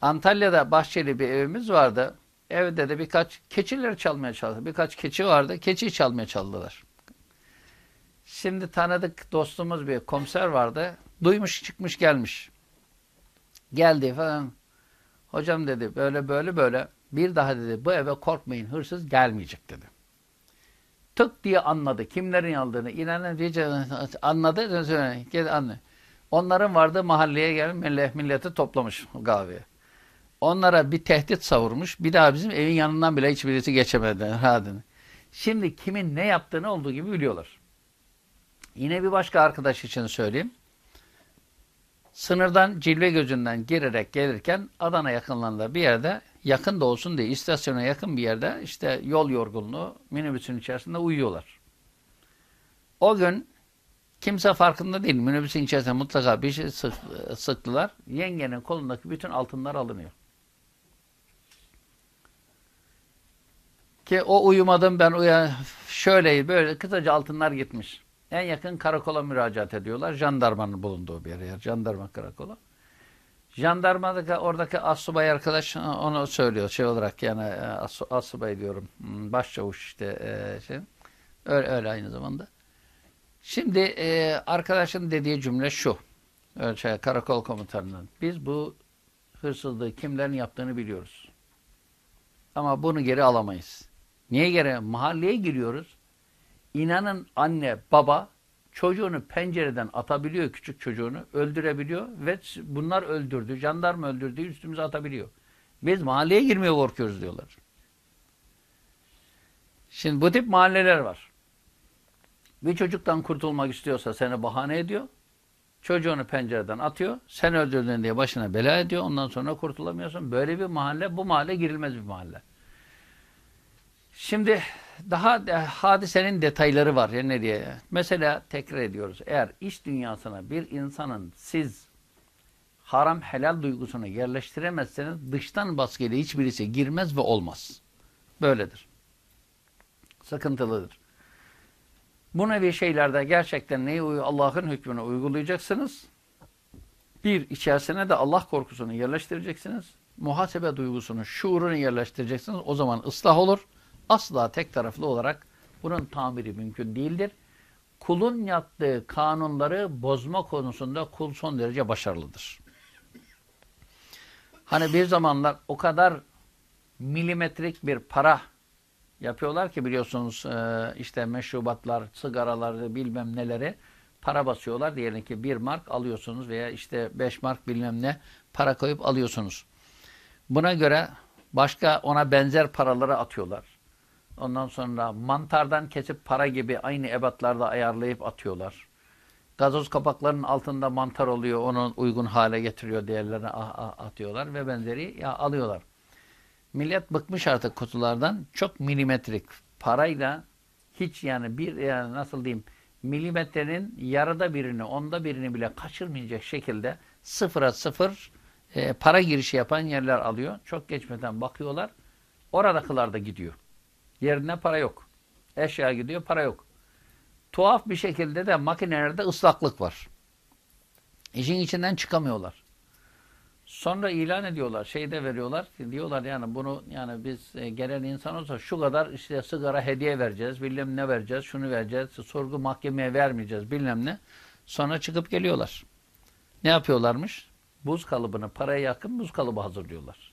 Antalya'da bahçeli bir evimiz vardı. Evde de birkaç keçileri çalmaya çalıştı. Birkaç keçi vardı. Keçiyi çalmaya çaldılar. Şimdi tanıdık dostumuz bir komiser vardı. Duymuş çıkmış gelmiş. Geldi falan. Hocam dedi böyle böyle böyle. Bir daha dedi bu eve korkmayın hırsız gelmeyecek dedi. Tık diye anladı. Kimlerin aldığını inanın anladı. Gel anne. Onların vardı mahalleye gelip milleti toplamış kahveye. Onlara bir tehdit savurmuş. Bir daha bizim evin yanından bile hiçbirisi geçemedi. Radını. Şimdi kimin ne yaptığını olduğu gibi biliyorlar. Yine bir başka arkadaş için söyleyeyim. Sınırdan cilve gözünden girerek gelirken Adana yakınlarında bir yerde yakın da olsun diye istasyona yakın bir yerde işte yol yorgunluğu minibüsün içerisinde uyuyorlar. O gün kimse farkında değil. Minibüsün içerisinde mutlaka bir şey sık, sıktılar. Yengenin kolundaki bütün altınlar alınıyor. Ki o uyumadım ben uyan şöyle böyle kısaca altınlar gitmiş. En yakın karakola müracaat ediyorlar. Jandarmanın bulunduğu bir yer. Jandarma karakolu. Jandarmadaki oradaki asubay arkadaş onu söylüyor şey olarak yani as, asubay diyorum. Hmm, başçavuş işte e, şey. Öyle, öyle aynı zamanda. Şimdi e, arkadaşın dediği cümle şu. Şey, karakol komutanının. Biz bu hırsızlığı kimlerin yaptığını biliyoruz. Ama bunu geri alamayız. Niye geri? Mahalleye giriyoruz. İnanın anne, baba çocuğunu pencereden atabiliyor küçük çocuğunu, öldürebiliyor ve bunlar öldürdü, jandarma öldürdü, üstümüze atabiliyor. Biz mahalleye girmeye korkuyoruz diyorlar. Şimdi bu tip mahalleler var. Bir çocuktan kurtulmak istiyorsa seni bahane ediyor. Çocuğunu pencereden atıyor. Sen öldürdün diye başına bela ediyor. Ondan sonra kurtulamıyorsun. Böyle bir mahalle, bu mahalle girilmez bir mahalle. Şimdi daha de, hadisenin detayları var ya ne diye. Mesela tekrar ediyoruz. Eğer iş dünyasına bir insanın siz haram helal duygusunu yerleştiremezseniz dıştan baskıyla hiçbirisi girmez ve olmaz. Böyledir. Sıkıntılıdır. Bu nevi şeylerde gerçekten neyi Allah'ın hükmünü uygulayacaksınız. Bir, içerisine de Allah korkusunu yerleştireceksiniz. Muhasebe duygusunu, şuurunu yerleştireceksiniz. O zaman ıslah olur. Asla tek taraflı olarak bunun tamiri mümkün değildir. Kulun yaptığı kanunları bozma konusunda kul son derece başarılıdır. Hani bir zamanlar o kadar milimetrik bir para yapıyorlar ki biliyorsunuz e, işte meşrubatlar, sigaralar bilmem neleri para basıyorlar. Diyelim ki bir mark alıyorsunuz veya işte beş mark bilmem ne para koyup alıyorsunuz. Buna göre başka ona benzer paraları atıyorlar. Ondan sonra mantardan kesip para gibi aynı ebatlarda ayarlayıp atıyorlar. Gazoz kapaklarının altında mantar oluyor, onu uygun hale getiriyor, diğerlerine atıyorlar ve benzeri ya alıyorlar. Millet bıkmış artık kutulardan. Çok milimetrik parayla hiç yani bir yani nasıl diyeyim milimetrenin yarıda birini, onda birini bile kaçırmayacak şekilde sıfıra sıfır e, para girişi yapan yerler alıyor. Çok geçmeden bakıyorlar. Oradakiler da gidiyor. Yerine para yok. Eşya gidiyor, para yok. Tuhaf bir şekilde de makinelerde ıslaklık var. İşin içinden çıkamıyorlar. Sonra ilan ediyorlar, şeyde veriyorlar. Diyorlar yani bunu yani biz e, gelen insan olsa şu kadar işte sigara hediye vereceğiz, bilmem ne vereceğiz, şunu vereceğiz, sorgu mahkemeye vermeyeceğiz bilmem ne. Sonra çıkıp geliyorlar. Ne yapıyorlarmış? Buz kalıbını paraya yakın buz kalıbı hazırlıyorlar.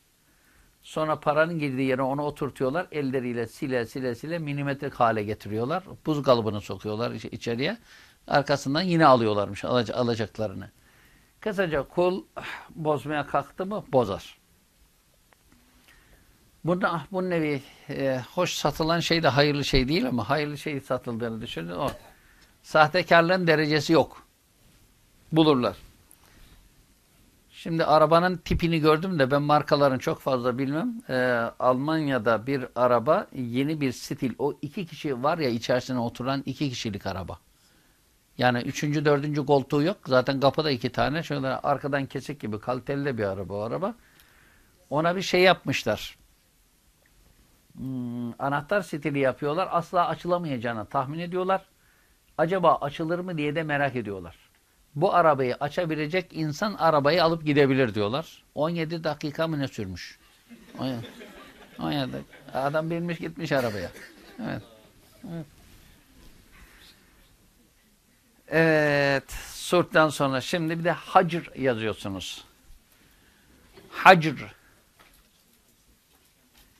Sonra paranın girdiği yere onu oturtuyorlar. Elleriyle sile sile sile milimetrik hale getiriyorlar. Buz kalıbını sokuyorlar içeriye. Arkasından yine alıyorlarmış alacaklarını. Kısaca kul bozmaya kalktı mı bozar. Bunda, bu nevi e, hoş satılan şey de hayırlı şey değil ama hayırlı şey satıldığını düşünün. O sahtekarlığın derecesi yok. Bulurlar. Şimdi arabanın tipini gördüm de ben markaların çok fazla bilmem. Ee, Almanya'da bir araba yeni bir stil. O iki kişi var ya içerisine oturan iki kişilik araba. Yani üçüncü, dördüncü koltuğu yok. Zaten kapıda iki tane. Şöyle arkadan kesik gibi kaliteli de bir araba o araba. Ona bir şey yapmışlar. Hmm, anahtar stili yapıyorlar. Asla açılamayacağını tahmin ediyorlar. Acaba açılır mı diye de merak ediyorlar. Bu arabayı açabilecek insan arabayı alıp gidebilir diyorlar. 17 dakika mı ne sürmüş? 17, 17 Adam binmiş gitmiş arabaya. Evet. Evet. Evet. Surt'tan sonra şimdi bir de hacr yazıyorsunuz. Hacr.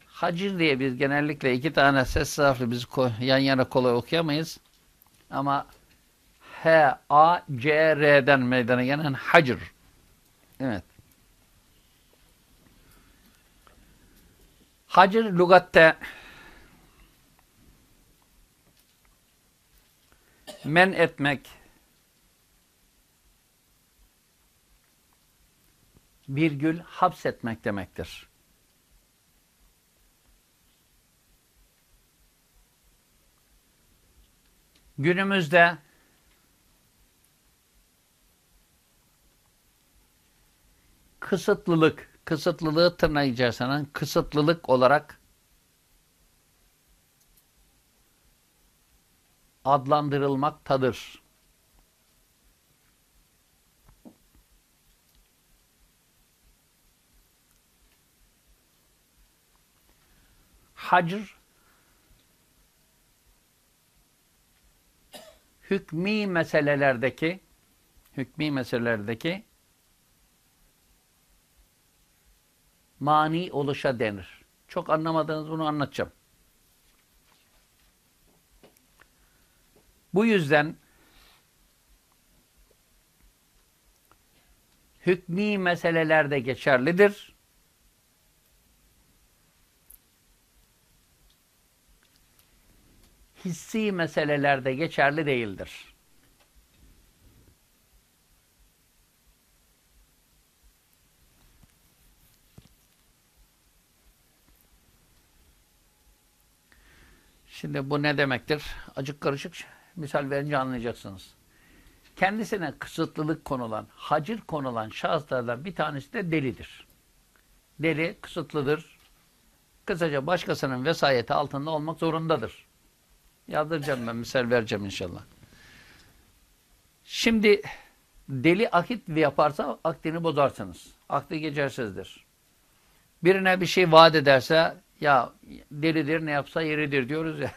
Hacr diye biz genellikle iki tane ses harfli biz yan yana kolay okuyamayız. Ama H-A-C-R'den meydana gelen hacr. Evet. Hacr lügatte men etmek virgül hapsetmek demektir. Günümüzde kısıtlılık, kısıtlılığı tırnak içerisinde kısıtlılık olarak adlandırılmaktadır. Hacr hükmi meselelerdeki hükmi meselelerdeki mani oluşa denir. Çok anlamadığınız bunu anlatacağım. Bu yüzden hükmi meselelerde geçerlidir. Hissi meselelerde geçerli değildir. Şimdi bu ne demektir? Acık karışık misal verince anlayacaksınız. kendisine kısıtlılık konulan, hacir konulan şahıslardan bir tanesi de delidir. Deli kısıtlıdır. Kısaca başkasının vesayeti altında olmak zorundadır. Yazdıracağım ben, misal vereceğim inşallah. Şimdi deli akit yaparsa akdini bozarsınız. Akdi geçersizdir. Birine bir şey vaat ederse ya delidir ne yapsa yeridir diyoruz ya.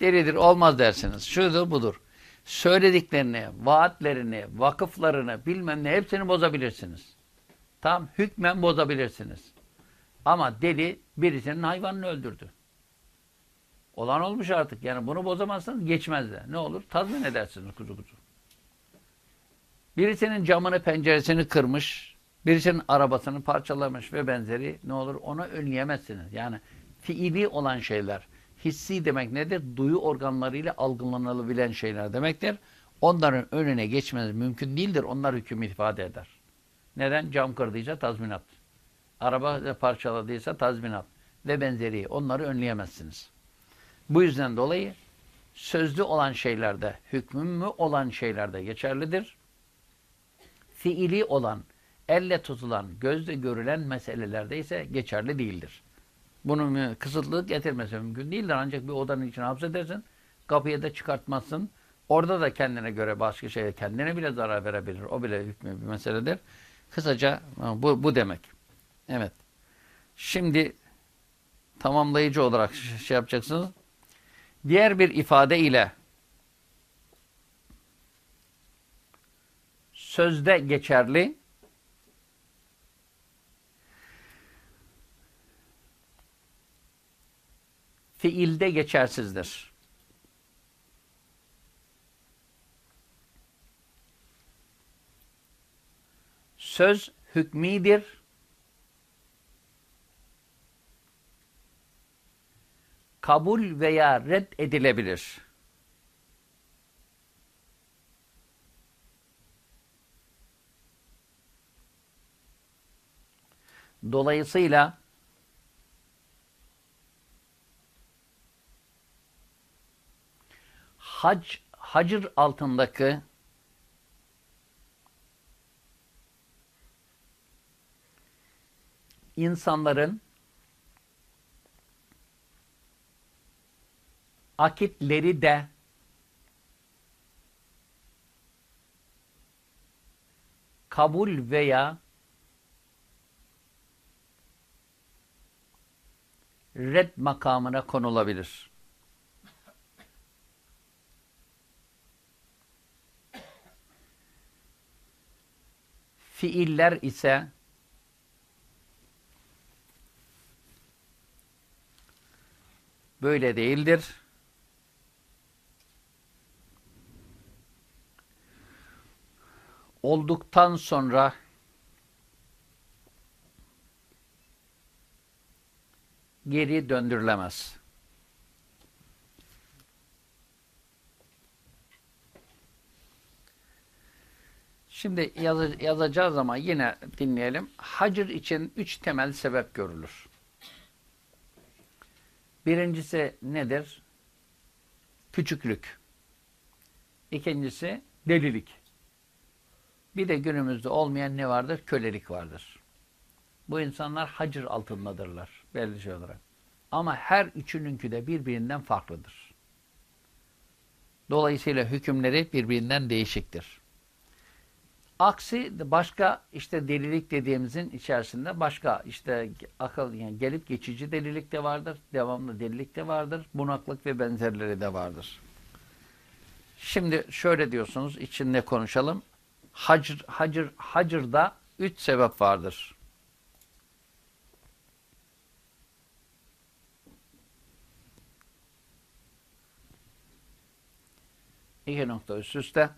Delidir olmaz dersiniz. Şudur budur. Söylediklerini, vaatlerini, vakıflarını bilmem ne hepsini bozabilirsiniz. Tam hükmen bozabilirsiniz. Ama deli birisinin hayvanını öldürdü. Olan olmuş artık. Yani bunu bozamazsanız geçmez de. Ne olur? Tazmin edersiniz kuzu kuzu. Birisinin camını penceresini kırmış, birisinin arabasını parçalamış ve benzeri ne olur? Ona önleyemezsiniz. Yani fiili olan şeyler. Hissi demek nedir? Duyu organlarıyla algılanılabilen şeyler demektir. Onların önüne geçmeniz mümkün değildir. Onlar hüküm ifade eder. Neden? Cam kırdıysa tazminat. Araba parçaladıysa tazminat ve benzeri. Onları önleyemezsiniz. Bu yüzden dolayı sözlü olan şeylerde, hükmü olan şeylerde geçerlidir. Fiili olan, elle tutulan, gözle görülen meselelerde ise geçerli değildir. Bunun kısıtlılık getirmesi mümkün değildir. Ancak bir odanın içine hapsedersin, kapıya da çıkartmazsın. Orada da kendine göre başka şeye, kendine bile zarar verebilir. O bile hükmü bir meseledir. Kısaca bu, bu demek. Evet. Şimdi tamamlayıcı olarak şey yapacaksınız. Diğer bir ifade ile sözde geçerli fiilde geçersizdir. Söz hükmidir. Kabul veya red edilebilir. Dolayısıyla hac hacır altındaki insanların akitleri de kabul veya red makamına konulabilir. Fiiller ise böyle değildir. Olduktan sonra geri döndürülemez. Şimdi yaz, yazacağız ama yine dinleyelim. Hacır için üç temel sebep görülür. Birincisi nedir? Küçüklük. İkincisi delilik. Bir de günümüzde olmayan ne vardır? Kölelik vardır. Bu insanlar hacır altındadırlar belli şey olarak. Ama her üçününkü de birbirinden farklıdır. Dolayısıyla hükümleri birbirinden değişiktir. Aksi başka işte delilik dediğimizin içerisinde başka işte akıl yani gelip geçici delilik de vardır, devamlı delilik de vardır, bunaklık ve benzerleri de vardır. Şimdi şöyle diyorsunuz, içinde konuşalım. Hacır, hacır, hacırda üç sebep vardır. İki nokta üst üste.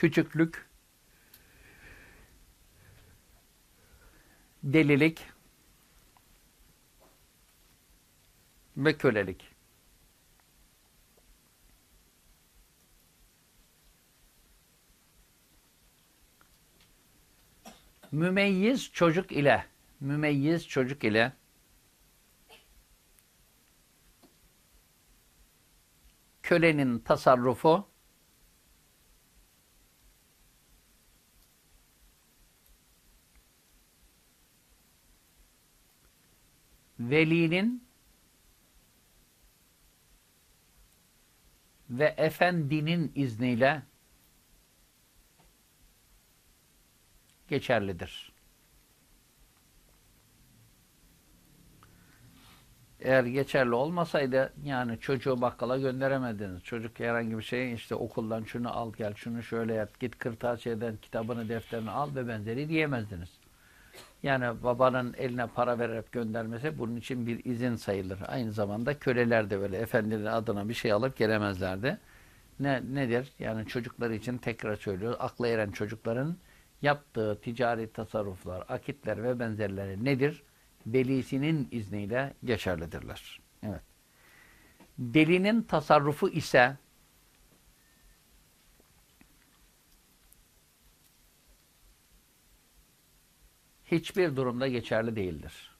Küçüklük, delilik ve kölelik. Mümeyyiz çocuk ile mümeyyiz çocuk ile kölenin tasarrufu velinin ve efendinin izniyle geçerlidir. Eğer geçerli olmasaydı yani çocuğu bakkala gönderemediniz. Çocuk herhangi bir şey işte okuldan şunu al gel şunu şöyle yap git kırtasiyeden kitabını defterini al ve benzeri diyemezdiniz. Yani babanın eline para vererek göndermesi bunun için bir izin sayılır. Aynı zamanda köleler de böyle efendinin adına bir şey alıp gelemezlerdi. Ne, nedir? Yani çocuklar için tekrar söylüyoruz. Akla eren çocukların yaptığı ticari tasarruflar, akitler ve benzerleri nedir? Velisinin izniyle geçerlidirler. Evet. Delinin tasarrufu ise hiçbir durumda geçerli değildir.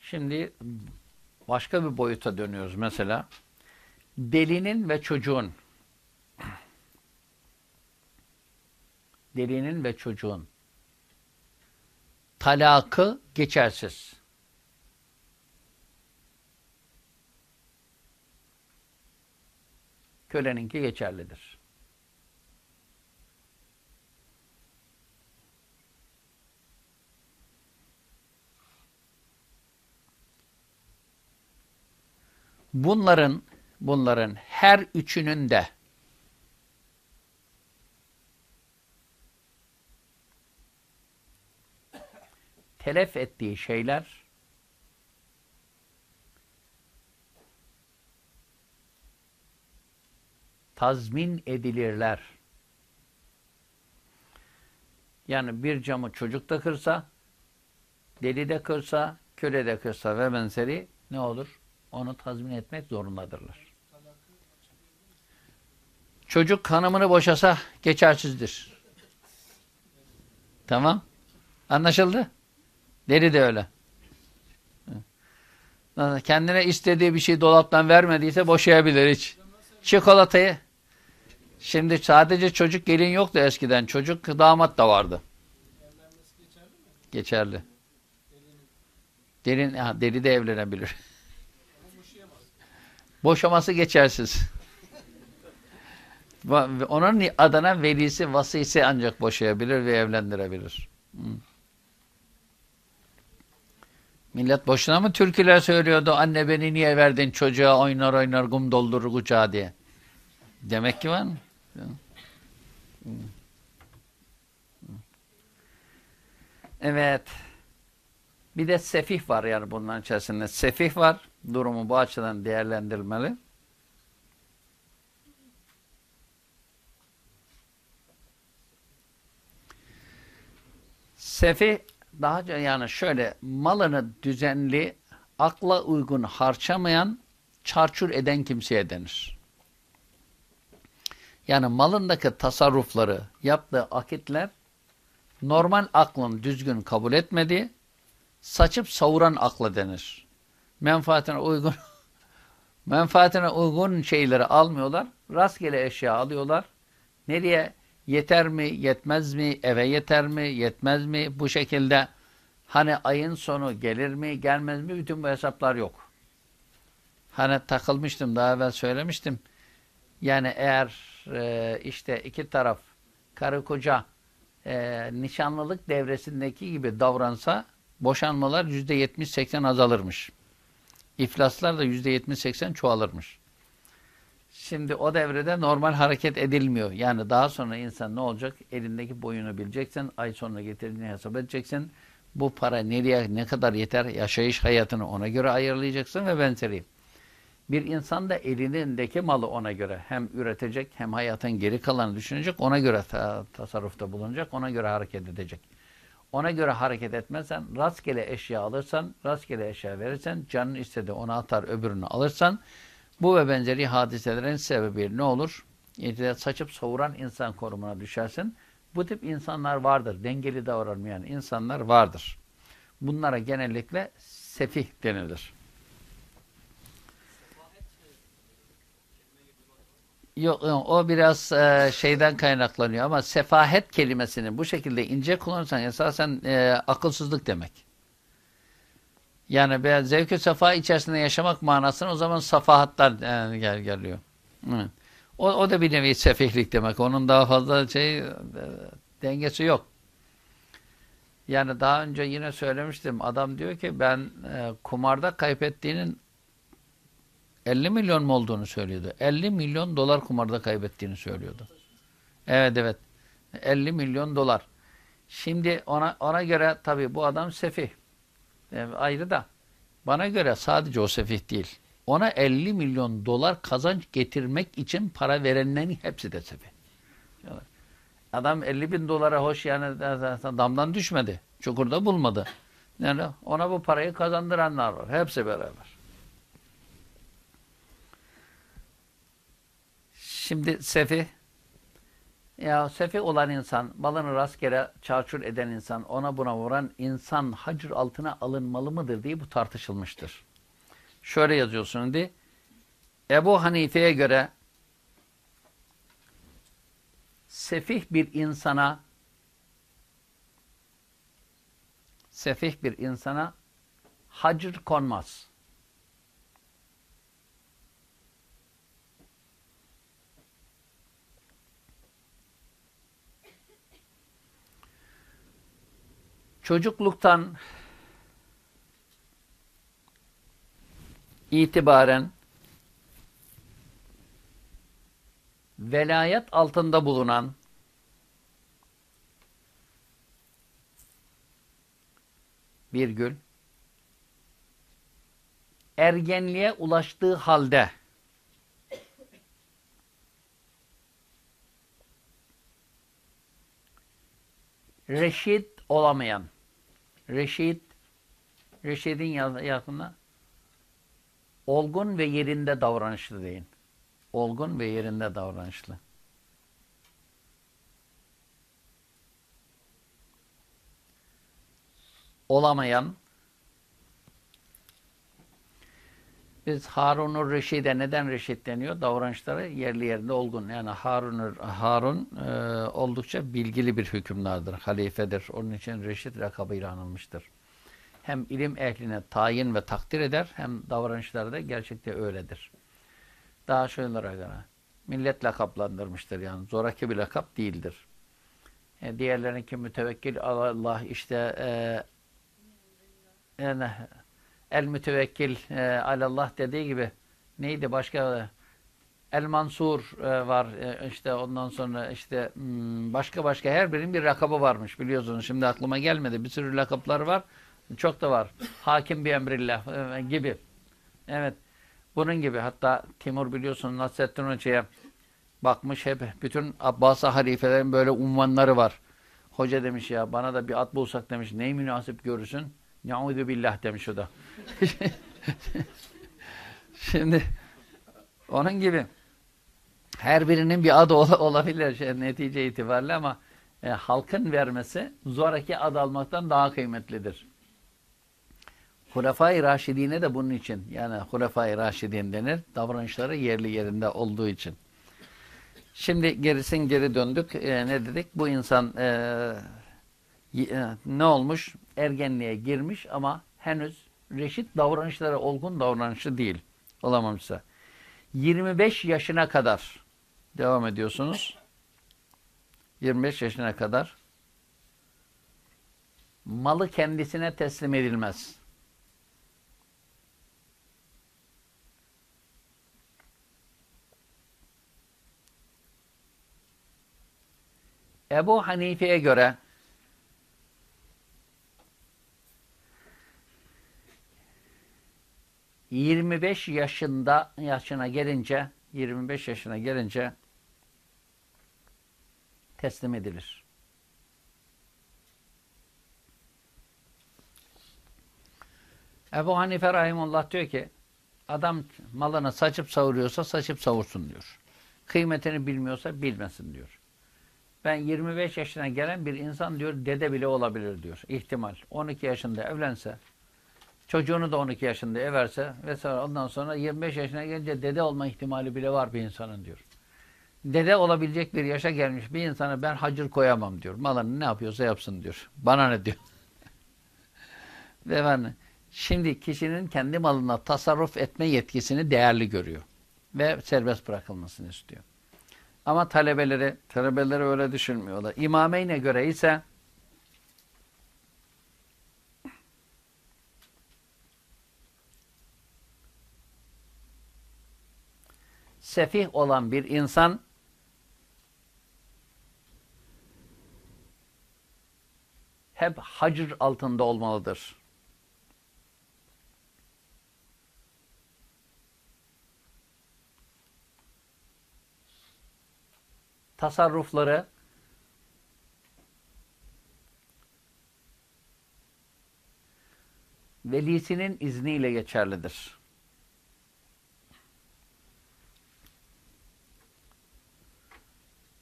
Şimdi başka bir boyuta dönüyoruz mesela. Delinin ve çocuğun delinin ve çocuğun talakı geçersiz. Köleninki geçerlidir. Bunların bunların her üçünün de telef ettiği şeyler tazmin edilirler. Yani bir camı çocuk da kırsa, deli de kırsa, köle de kırsa ve benzeri ne olur? Onu tazmin etmek zorundadırlar. Çocuk hanımını boşasa geçersizdir. Tamam. Anlaşıldı? Deli de öyle. Kendine istediği bir şey dolaptan vermediyse boşayabilir hiç. Çikolatayı şimdi sadece çocuk gelin yoktu eskiden. Çocuk damat da vardı. Geçerli. Delin, ha, deli de evlenebilir. Boşaması geçersiz. Onun adına velisi, vasisi ancak boşayabilir ve evlendirebilir. Millet boşuna mı türküler söylüyordu? Anne beni niye verdin çocuğa oynar oynar kum doldurur kucağı diye. Demek ki var mı? Evet. Bir de sefih var yani bunların içerisinde. Sefih var. Durumu bu açıdan değerlendirilmeli. Sefih daha yani şöyle malını düzenli, akla uygun harcamayan, çarçur eden kimseye denir. Yani malındaki tasarrufları, yaptığı akitler normal aklın düzgün kabul etmediği, saçıp savuran akla denir. Menfaatine uygun menfaatine uygun şeyleri almıyorlar. Rastgele eşya alıyorlar. Nereye? Yeter mi? Yetmez mi? Eve yeter mi? Yetmez mi? Bu şekilde hani ayın sonu gelir mi? Gelmez mi? Bütün bu hesaplar yok. Hani takılmıştım daha evvel söylemiştim. Yani eğer e, işte iki taraf karı koca e, nişanlılık devresindeki gibi davransa boşanmalar yüzde yetmiş seksen azalırmış. İflaslar da yüzde yetmiş seksen çoğalırmış. Şimdi o devrede normal hareket edilmiyor. Yani daha sonra insan ne olacak? Elindeki boyunu bileceksin. Ay sonuna getirdiğini hesap edeceksin. Bu para nereye ne kadar yeter? Yaşayış hayatını ona göre ayarlayacaksın ve benzeri. Bir insan da elindeki malı ona göre hem üretecek hem hayatın geri kalanı düşünecek. Ona göre ta tasarrufta bulunacak. Ona göre hareket edecek. Ona göre hareket etmezsen, rastgele eşya alırsan, rastgele eşya verirsen, canın istediği onu atar, öbürünü alırsan, bu ve benzeri hadiselerin sebebi ne olur? İşte saçıp savuran insan konumuna düşersin. Bu tip insanlar vardır. Dengeli davranmayan insanlar vardır. Bunlara genellikle sefih denilir. Yok o biraz e, şeyden kaynaklanıyor ama sefahet kelimesini bu şekilde ince kullanırsan esasen e, akılsızlık demek. Yani ben zevk-ü sefa içerisinde yaşamak manasını o zaman safahattan e, gel geliyor. Evet. O, o da bir nevi sefihlik demek. Onun daha fazla şey e, dengesi yok. Yani daha önce yine söylemiştim. Adam diyor ki ben e, kumarda kaybettiğinin 50 milyon mu olduğunu söylüyordu. 50 milyon dolar kumarda kaybettiğini söylüyordu. Evet evet. 50 milyon dolar. Şimdi ona ona göre tabii bu adam sefih. E, ayrı da bana göre sadece o sefih değil. Ona 50 milyon dolar kazanç getirmek için para verenlerin hepsi de sefih. Adam 50 bin dolara hoş yani damdan düşmedi. Çukurda bulmadı. Yani ona bu parayı kazandıranlar var. Hepsi beraber. Şimdi sefih ya sefih olan insan, balını rastgele çarçur eden insan, ona buna vuran insan hacır altına alınmalı mıdır diye bu tartışılmıştır. Şöyle yazıyorsun di. Ebu Hanife'ye göre sefih bir insana sefih bir insana hacır konmaz. Çocukluktan itibaren velayet altında bulunan bir gül ergenliğe ulaştığı halde reşit olamayan reşit reşidin yakında olgun ve yerinde davranışlı deyin. Olgun ve yerinde davranışlı. Olamayan biz Harun'ur Reşid'e neden Reşid deniyor? Davranışları yerli yerinde olgun. Yani Harun, Harun e, oldukça bilgili bir hükümdardır, halifedir. Onun için Reşid lakabıyla anılmıştır. Hem ilim ehline tayin ve takdir eder, hem davranışları da gerçekten öyledir. Daha şöylere göre. Millet lakaplandırmıştır yani. Zoraki bir lakap değildir. E, diğerlerinki mütevekkil Allah işte e, yani el mütevekkil e, alallah dediği gibi neydi başka El Mansur e, var e, işte ondan sonra işte hmm, başka başka her birinin bir lakabı varmış biliyorsunuz. Şimdi aklıma gelmedi. Bir sürü lakaplar var. Çok da var. Hakim bir emrillah e, gibi. Evet. Bunun gibi. Hatta Timur biliyorsun Nasrettin Hoca'ya bakmış hep bütün Abbas halifelerin böyle unvanları var. Hoca demiş ya bana da bir at bulsak demiş. Neyi münasip görürsün? Ya'udu billah demiş o da. Şimdi onun gibi her birinin bir adı ol olabilir şey, netice itibariyle ama e, halkın vermesi zoraki ad almaktan daha kıymetlidir. Hulefai Raşidine de bunun için yani Hulefai Raşidin denir. Davranışları yerli yerinde olduğu için. Şimdi gerisin geri döndük. E, ne dedik? Bu insan e, e, ne olmuş? Ergenliğe girmiş ama henüz reşit davranışları olgun davranışı değil. Olamamışsa. 25 yaşına kadar devam ediyorsunuz. 25 yaşına kadar malı kendisine teslim edilmez. Ebu Hanife'ye göre yirmi beş yaşında yaşına gelince 25 yaşına gelince teslim edilir. Ebu Hanife Rahimullah diyor ki adam malını saçıp savuruyorsa saçıp savursun diyor. Kıymetini bilmiyorsa bilmesin diyor. Ben 25 yaşına gelen bir insan diyor dede bile olabilir diyor. İhtimal. 12 yaşında evlense çocuğunu da 12 yaşında everse vesaire ondan sonra 25 yaşına gelince dede olma ihtimali bile var bir insanın diyor. Dede olabilecek bir yaşa gelmiş bir insana ben hacır koyamam diyor. Malını ne yapıyorsa yapsın diyor. Bana ne diyor. Ve efendim, şimdi kişinin kendi malına tasarruf etme yetkisini değerli görüyor. Ve serbest bırakılmasını istiyor. Ama talebeleri, talebeleri öyle düşünmüyorlar. İmameyne göre ise sefih olan bir insan hep hacır altında olmalıdır. Tasarrufları velisinin izniyle geçerlidir.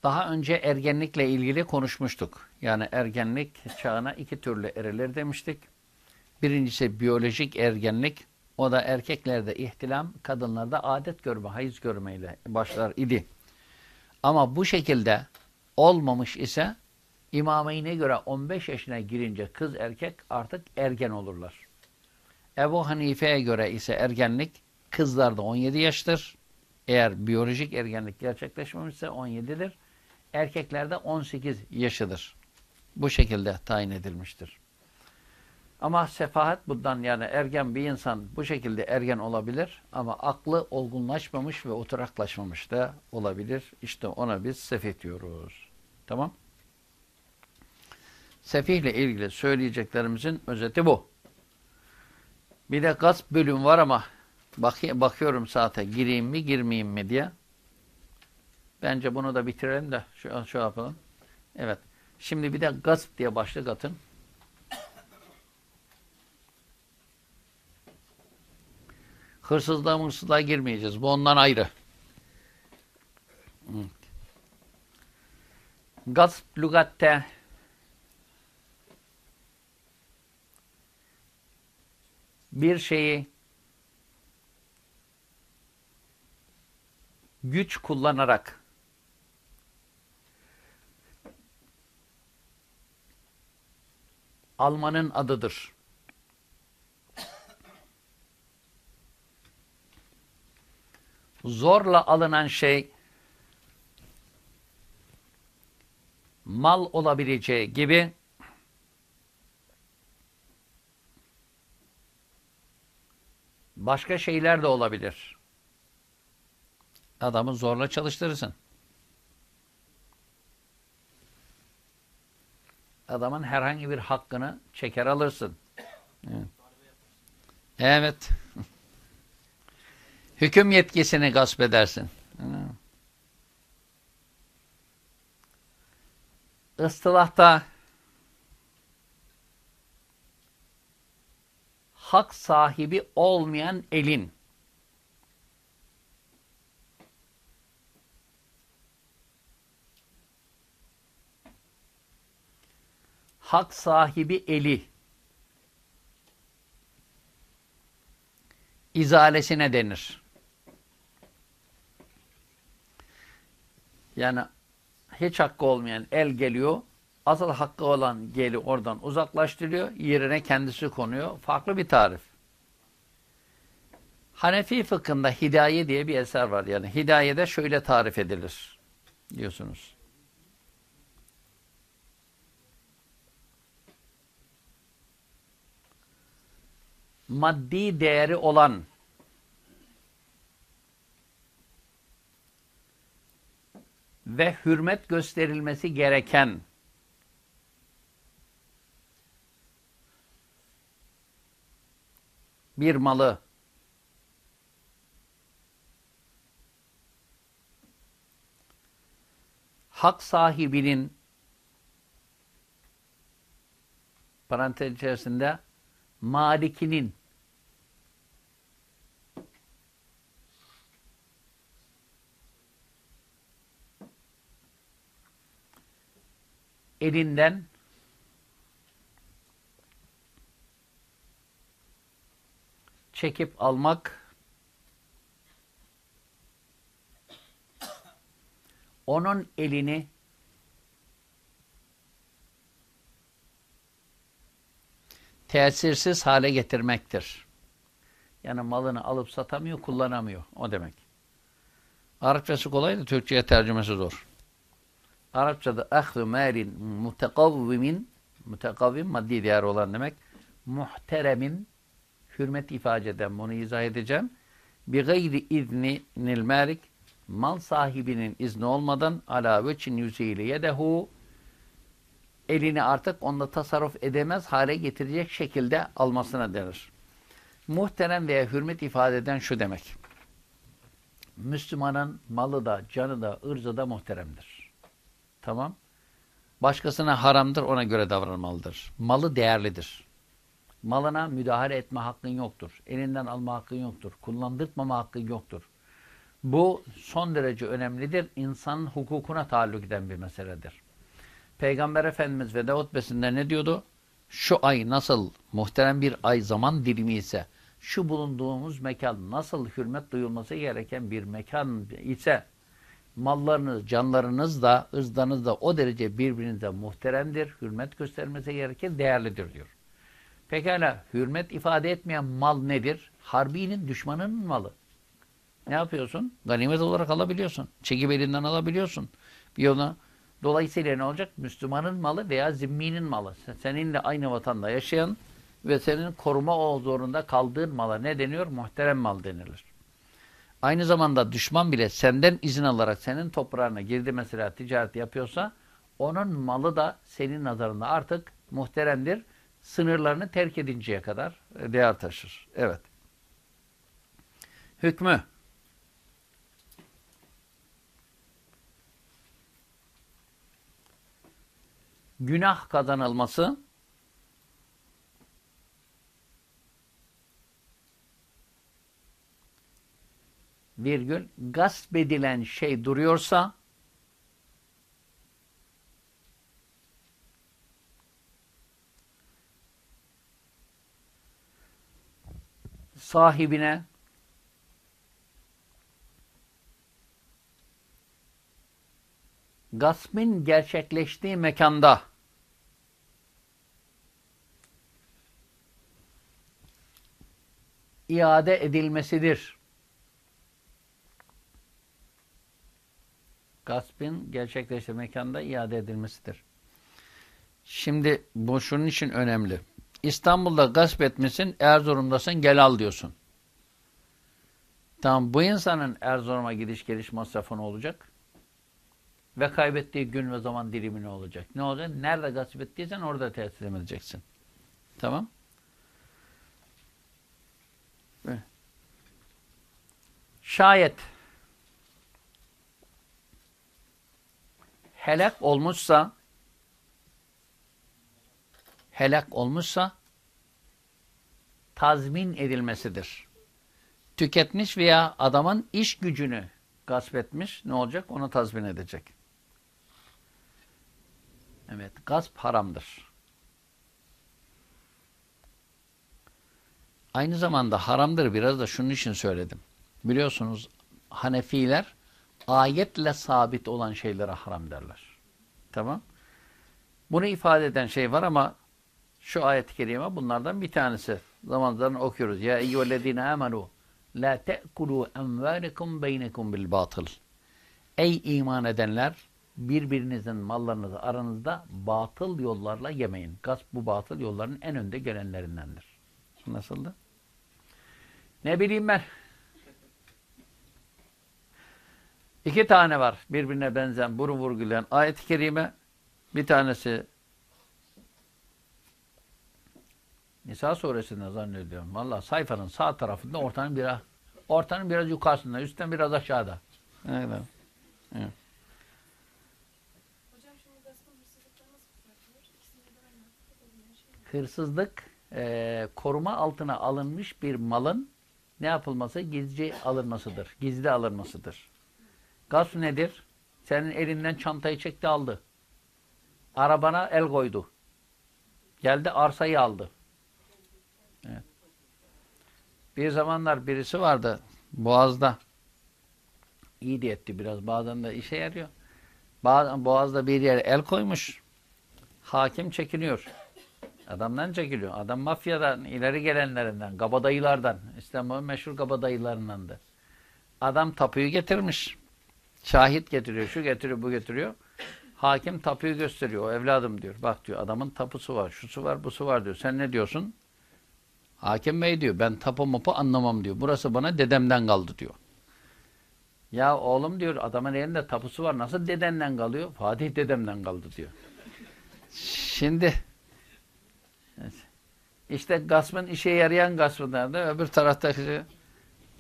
Daha önce ergenlikle ilgili konuşmuştuk. Yani ergenlik çağına iki türlü erilir demiştik. Birincisi biyolojik ergenlik. O da erkeklerde ihtilam, kadınlarda adet görme, hayız görmeyle başlar idi. Ama bu şekilde olmamış ise imameyne göre 15 yaşına girince kız erkek artık ergen olurlar. Ebu Hanife'ye göre ise ergenlik kızlarda 17 yaştır. Eğer biyolojik ergenlik gerçekleşmemişse 17'dir erkeklerde 18 yaşıdır. Bu şekilde tayin edilmiştir. Ama sefahat bundan yani ergen bir insan bu şekilde ergen olabilir ama aklı olgunlaşmamış ve oturaklaşmamış da olabilir. İşte ona biz sefih diyoruz. Tamam? Sefihle ilgili söyleyeceklerimizin özeti bu. Bir de gasp bölüm var ama bak bakıyorum saate gireyim mi girmeyeyim mi diye. Bence bunu da bitirelim de şu, şu yapalım. Evet. Şimdi bir de gasp diye başlık atın. Hırsızlığa hırsızlığa girmeyeceğiz. Bu ondan ayrı. Evet. Gasp lügatte bir şeyi güç kullanarak almanın adıdır. Zorla alınan şey mal olabileceği gibi başka şeyler de olabilir. Adamı zorla çalıştırırsın. Adamın herhangi bir hakkını çeker alırsın. Evet. evet. Hüküm yetkisini gasp edersin. Istılahta hak sahibi olmayan elin hak sahibi eli izalesine denir. Yani hiç hakkı olmayan el geliyor, asıl hakkı olan geli oradan uzaklaştırıyor, yerine kendisi konuyor. Farklı bir tarif. Hanefi fıkhında hidaye diye bir eser var. Yani hidayede şöyle tarif edilir diyorsunuz. Maddi değeri olan ve hürmet gösterilmesi gereken bir malı hak sahibinin parantez içerisinde malikinin. Elinden çekip almak onun elini tesirsiz hale getirmektir. Yani malını alıp satamıyor, kullanamıyor. O demek. Arapçası kolay da Türkçe'ye tercümesi zor. Arapçada ahzu malin mutekavvimin mutekavvim maddi değer olan demek. Muhteremin hürmet ifade eden bunu izah edeceğim. Bi gayri iznil malik mal sahibinin izni olmadan ala veçin yüzeyle yedehu elini artık onda tasarruf edemez hale getirecek şekilde almasına denir. Muhterem veya hürmet ifade eden şu demek. Müslümanın malı da, canı da, ırzı da muhteremdir. Tamam. Başkasına haramdır, ona göre davranmalıdır. Malı değerlidir. Malına müdahale etme hakkın yoktur. Elinden alma hakkın yoktur. Kullandırtmama hakkın yoktur. Bu son derece önemlidir. İnsanın hukukuna taalluk eden bir meseledir. Peygamber Efendimiz Veda hutbesinde ne diyordu? Şu ay nasıl muhterem bir ay zaman dilimi ise, şu bulunduğumuz mekan nasıl hürmet duyulması gereken bir mekan ise, mallarınız, canlarınız da, ızdanız da o derece birbirinize muhteremdir, hürmet göstermesi gereken değerlidir diyor. Pekala hürmet ifade etmeyen mal nedir? Harbinin, düşmanının malı. Ne yapıyorsun? Ganimet olarak alabiliyorsun. Çekip elinden alabiliyorsun. Bir yoluna Dolayısıyla ne olacak? Müslümanın malı veya zimminin malı. Seninle aynı vatanda yaşayan ve senin koruma o zorunda kaldığın mala ne deniyor? Muhterem mal denilir. Aynı zamanda düşman bile senden izin alarak senin toprağına girdi mesela ticaret yapıyorsa onun malı da senin nazarında artık muhteremdir. Sınırlarını terk edinceye kadar değer taşır. Evet. Hükmü günah kazanılması virgül gasp edilen şey duruyorsa sahibine gaspın gerçekleştiği mekanda iade edilmesidir. Gaspın gerçekleştiği mekanda iade edilmesidir. Şimdi bu şunun için önemli. İstanbul'da gasp etmişsin, Erzurum'dasın, gel al diyorsun. Tamam bu insanın Erzurum'a gidiş geliş masrafı ne olacak? Ve kaybettiği gün ve zaman dilimi ne olacak? Ne olacak? Nerede gasp ettiysen orada teslim edeceksin. Tamam? Şayet helak olmuşsa helak olmuşsa tazmin edilmesidir. Tüketmiş veya adamın iş gücünü gasp etmiş ne olacak? Onu tazmin edecek. Evet, gasp haramdır. Aynı zamanda haramdır biraz da şunun için söyledim. Biliyorsunuz Hanefiler ayetle sabit olan şeylere haram derler. Tamam. Bunu ifade eden şey var ama şu ayet-i kerime bunlardan bir tanesi. Zaman zaman okuyoruz. Ya eyyühellezine amenu la te'kulu envâlekum beynekum bil batıl. Ey iman edenler birbirinizin mallarınızı aranızda batıl yollarla yemeyin. Gasp bu batıl yolların en önde gelenlerindendir. Nasıldı? Ne bileyim ben. İki tane var birbirine benzeyen, burun vurgulayan ayet-i kerime. Bir tanesi Nisa suresinde zannediyorum. Valla sayfanın sağ tarafında ortanın biraz ortanın biraz yukarısında, üstten biraz aşağıda. Evet. evet. Hırsızlık e, koruma altına alınmış bir malın ne yapılması? Gizli alınmasıdır. Gizli alınmasıdır. Gasp nedir? Senin elinden çantayı çekti aldı. Arabana el koydu. Geldi arsayı aldı. Bir zamanlar birisi vardı Boğaz'da. İyi de etti biraz. Bazen de işe yarıyor. Ba- Boğaz'da bir yere el koymuş. Hakim çekiniyor. Adamdan çekiliyor. Adam mafyadan, ileri gelenlerinden, kabadayılardan. İstanbul'un meşhur kabadayılarındandı. Adam tapuyu getirmiş. Şahit getiriyor, şu getiriyor, bu getiriyor. Hakim tapuyu gösteriyor. O evladım diyor. Bak diyor adamın tapusu var, şusu var, busu var diyor. Sen ne diyorsun? Hakim bey diyor ben tapu mapu anlamam diyor. Burası bana dedemden kaldı diyor. Ya oğlum diyor adamın elinde tapusu var. Nasıl dedenden kalıyor? Fatih dedemden kaldı diyor. Şimdi evet. işte gaspın işe yarayan gaspından da öbür taraftaki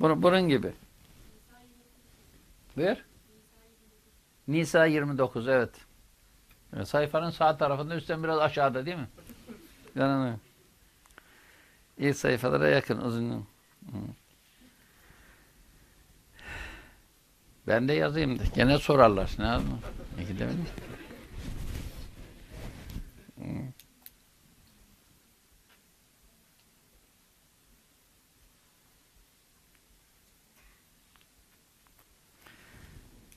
bunun, bunun gibi. Ver. Nisa 29 evet. Evet, Sayfanın sağ tarafında üstten biraz aşağıda değil mi? Yanına. İlk sayfalara yakın uzunluğu. Ben de yazayım da. Gene sorarlar. Ne yapayım? İki de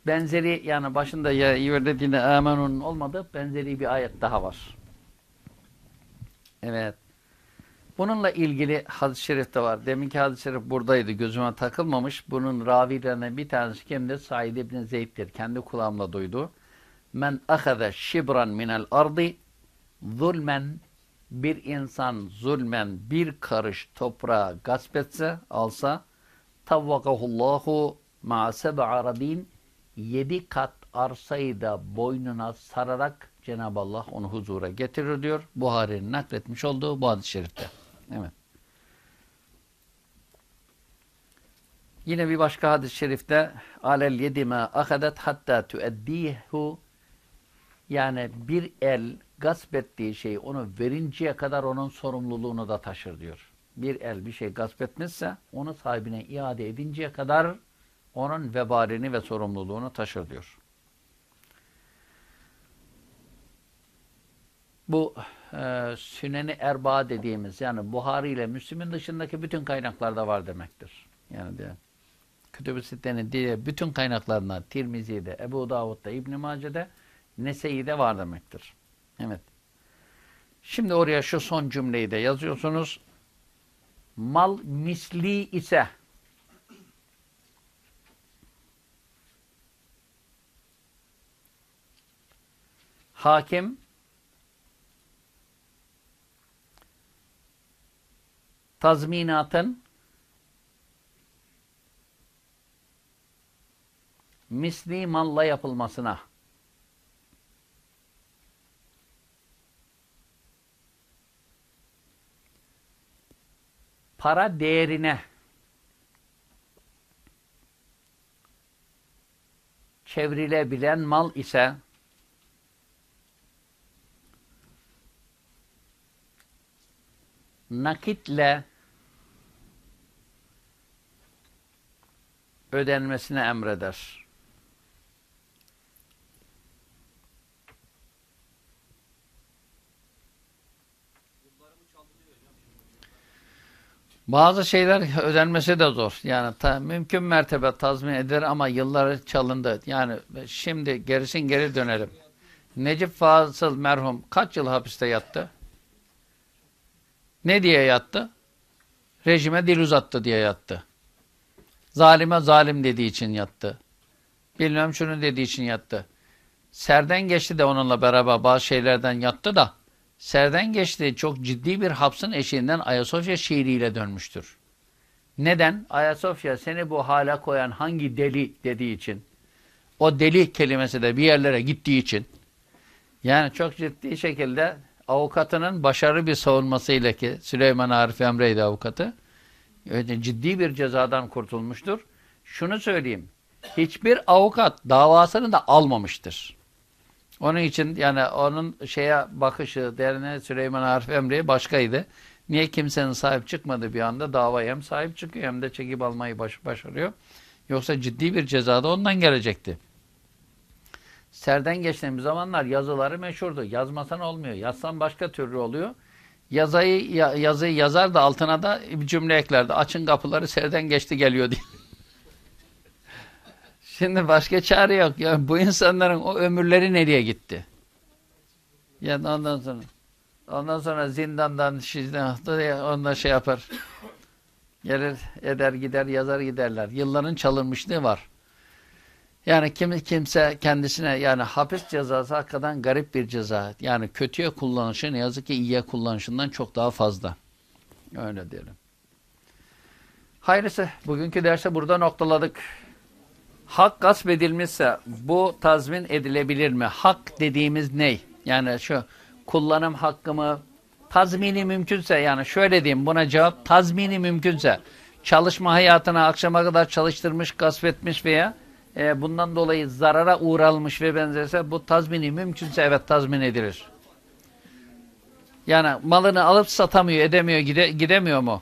Benzeri yani başında ya yüverdediğinde amenun olmadı. Benzeri bir ayet daha var. Evet. Bununla ilgili hadis-i şerif de var. Deminki hadis-i şerif buradaydı. Gözüme takılmamış. Bunun ravilerinden bir tanesi kimdir? Said İbni Zeyd'dir. Kendi kulağımla duydu. Men ahaze şibran minel ardi zulmen bir insan zulmen bir karış toprağı gasp etse, alsa tavvakahullahu ma'a seb'a radin yedi kat arsayı da boynuna sararak Cenab-ı Allah onu huzura getirir diyor. Buhari'nin nakletmiş olduğu bu hadis-i şerifte. Evet. Yine bir başka hadis-i şerifte alel yedime ahadet hatta tueddihu yani bir el gasp ettiği şeyi onu verinceye kadar onun sorumluluğunu da taşır diyor. Bir el bir şey gasp etmişse onu sahibine iade edinceye kadar onun vebalini ve sorumluluğunu taşır diyor. Bu e, Süneni Erba dediğimiz yani Buhari ile Müslim'in dışındaki bütün kaynaklarda var demektir. Yani de Kütüb-ü Sitte'nin diye bütün kaynaklarında Tirmizi'de, Ebu Davud'da, İbn-i Mace'de, Nese'de var demektir. Evet. Şimdi oraya şu son cümleyi de yazıyorsunuz. Mal misli ise hakim. Tazminatın. Misli malla yapılmasına. Para değerine. Çevrilebilen mal ise nakitle ödenmesine emreder. Bazı şeyler ödenmesi de zor. Yani ta, mümkün mertebe tazmin eder ama yılları çalındı. Yani şimdi gerisin geri dönelim. Necip Fazıl merhum kaç yıl hapiste yattı? Ne diye yattı? Rejime dil uzattı diye yattı. Zalime zalim dediği için yattı. Bilmem şunu dediği için yattı. Serden geçti de onunla beraber bazı şeylerden yattı da Serden geçti çok ciddi bir hapsın eşiğinden Ayasofya şiiriyle dönmüştür. Neden? Ayasofya seni bu hala koyan hangi deli dediği için. O deli kelimesi de bir yerlere gittiği için. Yani çok ciddi şekilde avukatının başarılı bir savunmasıyla ki Süleyman Arif Emre'ydi avukatı. Öyle ciddi bir cezadan kurtulmuştur. Şunu söyleyeyim. Hiçbir avukat davasını da almamıştır. Onun için yani onun şeye bakışı derine Süleyman Arif Emre'ye başkaydı. Niye kimsenin sahip çıkmadı bir anda davaya hem sahip çıkıyor hem de çekip almayı baş, başarıyor. Yoksa ciddi bir ceza da ondan gelecekti. Serden geçtiğimiz zamanlar yazıları meşhurdu. Yazmasan olmuyor. Yazsan başka türlü oluyor. Yazıyı, yazıyı yazar da altına da bir cümle eklerdi. Açın kapıları serden geçti geliyor diye. Şimdi başka çare yok. Ya bu insanların o ömürleri nereye gitti? Yani ondan sonra ondan sonra zindandan şizden ondan şey yapar. Gelir eder gider yazar giderler. Yılların çalınmışlığı var. Yani kim, kimse kendisine yani hapis cezası hakikaten garip bir ceza. Yani kötüye kullanışı ne yazık ki iyiye kullanışından çok daha fazla. Öyle diyelim. Hayırlısı bugünkü derse burada noktaladık. Hak gasp edilmişse bu tazmin edilebilir mi? Hak dediğimiz ne? Yani şu kullanım hakkımı tazmini mümkünse yani şöyle diyeyim buna cevap tazmini mümkünse çalışma hayatına akşama kadar çalıştırmış, gasp etmiş veya e, bundan dolayı zarara uğralmış ve benzerse bu tazmini mümkünse evet tazmin edilir. Yani malını alıp satamıyor, edemiyor, gide, gidemiyor mu?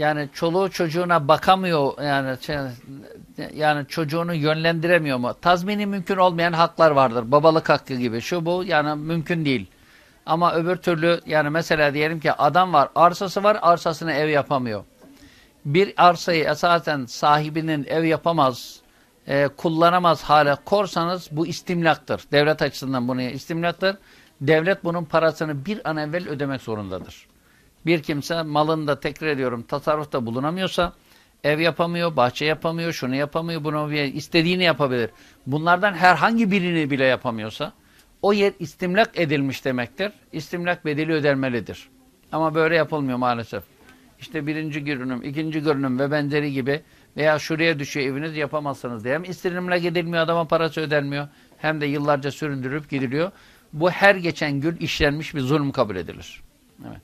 yani çoluğu çocuğuna bakamıyor yani şey, yani çocuğunu yönlendiremiyor mu? Tazmini mümkün olmayan haklar vardır. Babalık hakkı gibi. Şu bu yani mümkün değil. Ama öbür türlü yani mesela diyelim ki adam var, arsası var, arsasını ev yapamıyor. Bir arsayı esasen sahibinin ev yapamaz, e, kullanamaz hale korsanız bu istimlaktır. Devlet açısından bunu istimlaktır. Devlet bunun parasını bir an evvel ödemek zorundadır. Bir kimse malında tekrar ediyorum tasarrufta bulunamıyorsa ev yapamıyor, bahçe yapamıyor, şunu yapamıyor, bunu istediğini yapabilir. Bunlardan herhangi birini bile yapamıyorsa o yer istimlak edilmiş demektir. İstimlak bedeli ödenmelidir. Ama böyle yapılmıyor maalesef. İşte birinci görünüm, ikinci görünüm ve benzeri gibi veya şuraya düşüyor eviniz yapamazsınız diye. Hem istimlak edilmiyor, adama parası ödenmiyor. Hem de yıllarca süründürüp gidiliyor. Bu her geçen gün işlenmiş bir zulüm kabul edilir. Evet.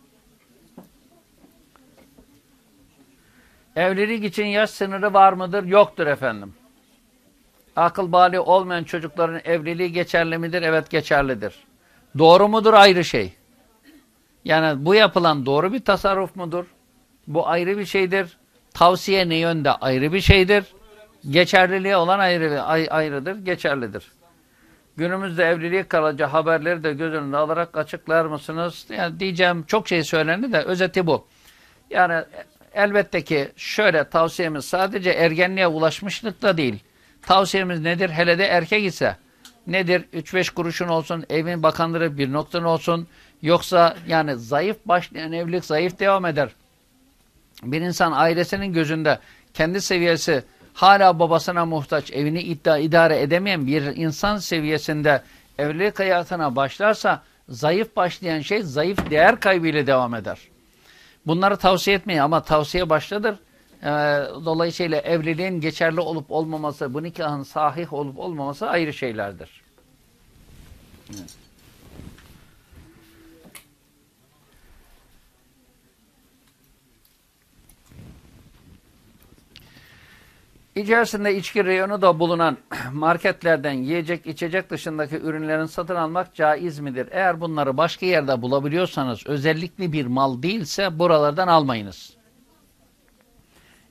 Evlilik için yaş sınırı var mıdır? Yoktur efendim. Akıl bali olmayan çocukların evliliği geçerli midir? Evet geçerlidir. Doğru mudur? Ayrı şey. Yani bu yapılan doğru bir tasarruf mudur? Bu ayrı bir şeydir. Tavsiye ne yönde? Ayrı bir şeydir. Geçerliliği olan ayrı, ayrıdır, geçerlidir. Günümüzde evlilik kalıcı haberleri de göz önünde alarak açıklar mısınız? Yani diyeceğim çok şey söylendi de özeti bu. Yani elbette ki şöyle tavsiyemiz sadece ergenliğe ulaşmışlıkta değil. Tavsiyemiz nedir? Hele de erkek ise nedir? 3-5 kuruşun olsun, evin bakanları bir noktan olsun. Yoksa yani zayıf başlayan evlilik zayıf devam eder. Bir insan ailesinin gözünde kendi seviyesi hala babasına muhtaç, evini iddia, idare edemeyen bir insan seviyesinde evlilik hayatına başlarsa zayıf başlayan şey zayıf değer kaybıyla devam eder. Bunları tavsiye etmeyin ama tavsiye başladır. Ee, dolayısıyla evliliğin geçerli olup olmaması, bu nikahın sahih olup olmaması ayrı şeylerdir. İçerisinde içki reyonu da bulunan marketlerden yiyecek içecek dışındaki ürünlerin satın almak caiz midir? Eğer bunları başka yerde bulabiliyorsanız özellikle bir mal değilse buralardan almayınız.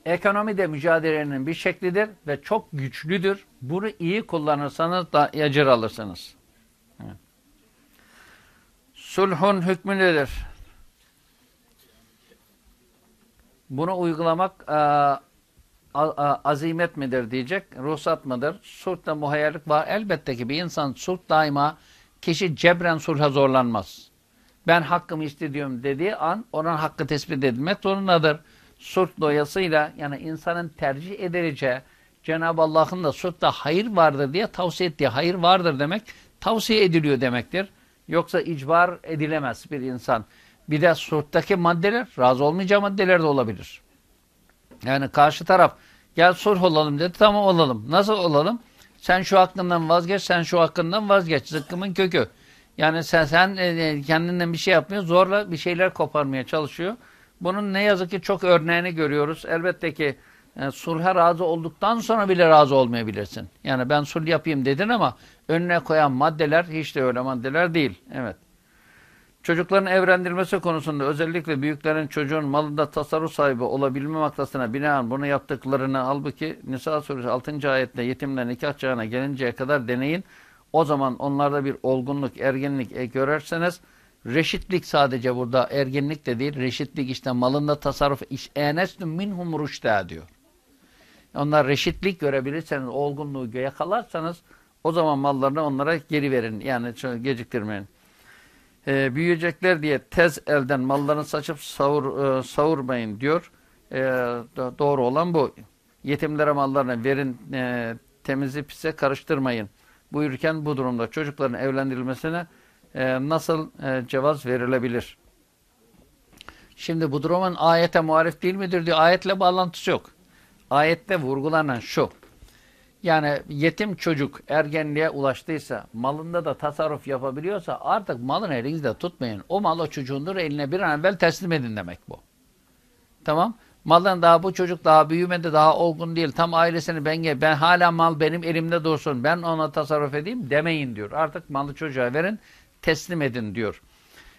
Ekonomi de mücadelenin bir şeklidir ve çok güçlüdür. Bunu iyi kullanırsanız da yacır alırsınız. Sulhun hükmü nedir? Bunu uygulamak azimet midir diyecek, ruhsat mıdır? Sulhta muhayyerlik var. Elbette ki bir insan sulh daima kişi cebren sulha zorlanmaz. Ben hakkımı istiyorum dediği an onun hakkı tespit edilmek zorundadır. Sulh doyasıyla yani insanın tercih edileceği Cenab-ı Allah'ın da sulhta hayır vardır diye tavsiye ettiği hayır vardır demek tavsiye ediliyor demektir. Yoksa icbar edilemez bir insan. Bir de sulhtaki maddeler razı olmayacağı maddeler de olabilir. Yani karşı taraf gel sulh olalım dedi. Tamam olalım. Nasıl olalım? Sen şu hakkından vazgeç, sen şu hakkından vazgeç. Zıkkımın kökü. Yani sen, sen e, kendinden bir şey yapmıyor. Zorla bir şeyler koparmaya çalışıyor. Bunun ne yazık ki çok örneğini görüyoruz. Elbette ki e, sulha razı olduktan sonra bile razı olmayabilirsin. Yani ben sulh yapayım dedin ama önüne koyan maddeler hiç de öyle maddeler değil. Evet. Çocukların evlendirilmesi konusunda özellikle büyüklerin çocuğun malında tasarruf sahibi olabilme maktasına binaen bunu yaptıklarını halbuki Nisa suresi 6. ayette yetimler nikah çağına gelinceye kadar deneyin. O zaman onlarda bir olgunluk, ergenlik e, görerseniz Reşitlik sadece burada ergenlik de değil. Reşitlik işte malında tasarruf. iş enestum minhum rüştâ diyor. Onlar reşitlik görebilirseniz, olgunluğu yakalarsanız o zaman mallarını onlara geri verin. Yani geciktirmeyin. Ee, büyüyecekler diye tez elden mallarını saçıp savur, e, savurmayın diyor. Do- doğru olan bu. Yetimlere mallarını verin, e, temizi pise karıştırmayın. Buyurken bu durumda çocukların evlendirilmesine e, nasıl e, cevaz verilebilir? Şimdi bu durumun ayete muharif değil midir diyor. Ayetle bağlantısı yok. Ayette vurgulanan şu. Yani yetim çocuk ergenliğe ulaştıysa, malında da tasarruf yapabiliyorsa artık malın elinizde tutmayın. O mal o çocuğundur eline bir an evvel teslim edin demek bu. Tamam. Malın daha bu çocuk daha büyümedi, daha olgun değil. Tam ailesini ben ben hala mal benim elimde dursun. Ben ona tasarruf edeyim demeyin diyor. Artık malı çocuğa verin, teslim edin diyor.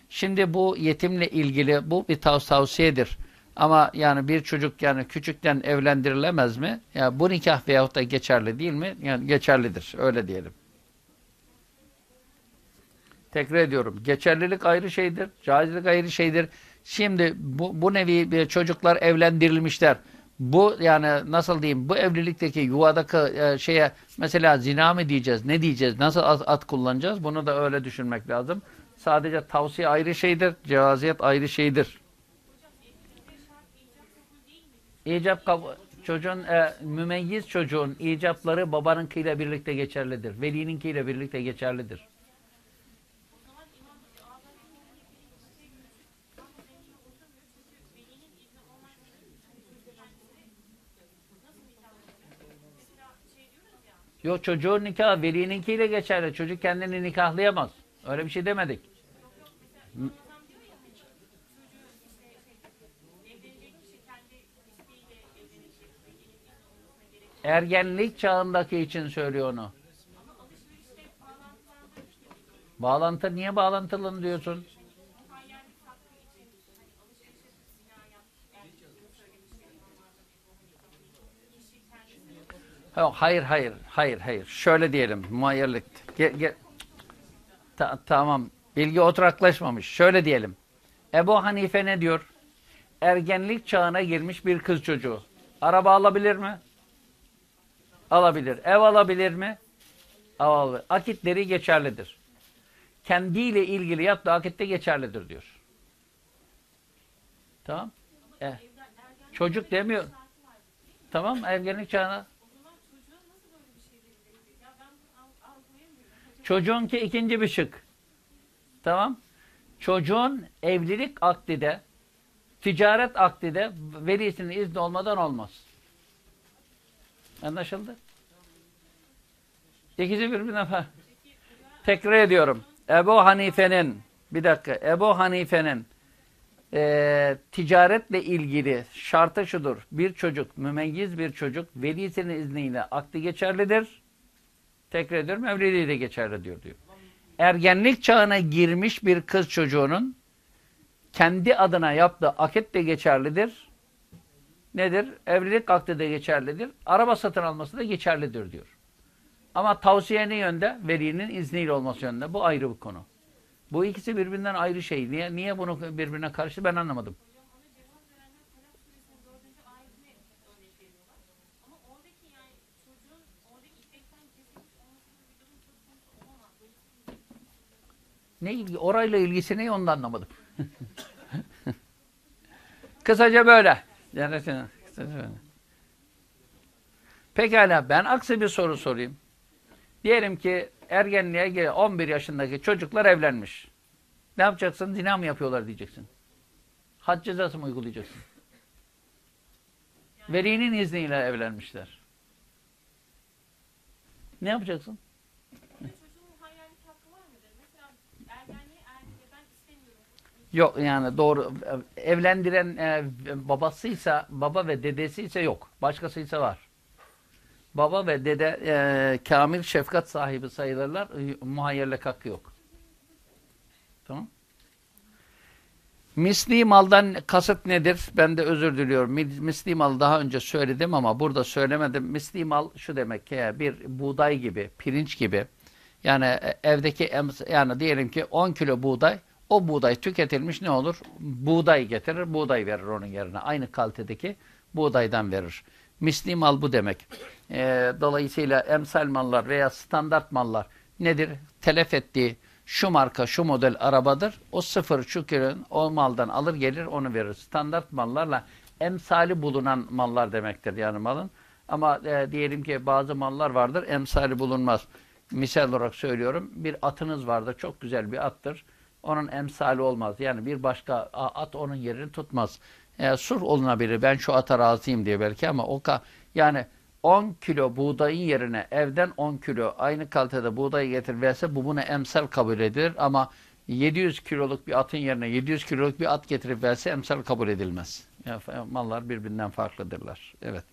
Şimdi bu yetimle ilgili bu bir tav tavsiyedir. Ama yani bir çocuk yani küçükten evlendirilemez mi? Ya yani bu nikah veyahut da geçerli değil mi? Yani geçerlidir. Öyle diyelim. Tekrar ediyorum. Geçerlilik ayrı şeydir. Caizlik ayrı şeydir. Şimdi bu, bu nevi çocuklar evlendirilmişler. Bu yani nasıl diyeyim bu evlilikteki yuvadaki e, şeye mesela zina mı diyeceğiz ne diyeceğiz nasıl at, at kullanacağız bunu da öyle düşünmek lazım. Sadece tavsiye ayrı şeydir. Cevaziyet ayrı şeydir. İcap çocuğun e, mümeyyiz çocuğun icapları babanınkiyle birlikte geçerlidir. Velininkiyle birlikte geçerlidir. Yok çocuğun nikahı velininkiyle geçerli. Çocuk kendini nikahlayamaz. Öyle bir şey demedik. Ergenlik çağındaki için söylüyor onu. Bağlantı niye bağlantılı diyorsun? Hayır, hayır, hayır, hayır. Şöyle diyelim, muayyerlik. Ge, ge, ta, tamam, bilgi oturaklaşmamış. Şöyle diyelim. Ebu Hanife ne diyor? Ergenlik çağına girmiş bir kız çocuğu. Araba alabilir mi? Alabilir. Ev alabilir mi? Alabilir. Akitleri geçerlidir. Kendiyle ilgili yaptığı akitte geçerlidir diyor. Tamam. E, çocuk demiyor. Tamam, ergenlik çağına Çocuğunki ikinci bir şık. Tamam. Çocuğun evlilik akdide, ticaret akdide velisinin izni olmadan olmaz. Anlaşıldı? İkisi birbirine var. Tekrar ediyorum. Ebu Hanife'nin bir dakika. Ebu Hanife'nin e, ticaretle ilgili şartı şudur. Bir çocuk, mümeyyiz bir çocuk velisinin izniyle akdi geçerlidir. Tekrar ediyorum evliliği de geçerli diyor diyor. Ergenlik çağına girmiş bir kız çocuğunun kendi adına yaptığı akit de geçerlidir. Nedir? Evlilik akdi de geçerlidir. Araba satın alması da geçerlidir diyor. Ama tavsiye ne yönde? Velinin izniyle olması yönde. Bu ayrı bir konu. Bu ikisi birbirinden ayrı şey. Niye, niye bunu birbirine karşı ben anlamadım. Ne? Orayla ilgisi ne onu da anlamadım. Kısaca böyle. Yani. Pekala ben aksi bir soru sorayım. Diyelim ki ergenliğe gelen 11 yaşındaki çocuklar evlenmiş. Ne yapacaksın? Zina mı yapıyorlar diyeceksin. Had cezası mı uygulayacaksın? Velinin izniyle evlenmişler. Ne yapacaksın? Yok yani doğru evlendiren e, babasıysa baba ve dedesiyse yok. Başkasıysa var. Baba ve dede e, kamil şefkat sahibi sayılırlar. Muhayyerlik hakkı yok. Tamam. Misli maldan kasıt nedir? Ben de özür diliyorum. Misli mal daha önce söyledim ama burada söylemedim. Misli mal şu demek ki bir buğday gibi, pirinç gibi. Yani e, evdeki yani diyelim ki 10 kilo buğday O buğday tüketilmiş ne olur? Buğday getirir, buğday verir onun yerine. Aynı kalitedeki buğdaydan verir. Misli mal bu demek. Ee, dolayısıyla emsal mallar veya standart mallar nedir? Telef ettiği şu marka, şu model arabadır. O sıfır şu kirin o maldan alır gelir onu verir. Standart mallarla emsali bulunan mallar demektir yani malın. Ama e, diyelim ki bazı mallar vardır emsali bulunmaz. Misal olarak söylüyorum bir atınız vardır çok güzel bir attır. Onun emsali olmaz. Yani bir başka at onun yerini tutmaz. E, sur olunabilir ben şu ata razıyım diye belki ama o ka yani 10 kilo buğdayın yerine evden 10 kilo aynı kalitede buğday getir verse bu buna emsal kabul edilir ama 700 kiloluk bir atın yerine 700 kiloluk bir at getirip verse emsal kabul edilmez. Yani mallar birbirinden farklıdırlar. Evet.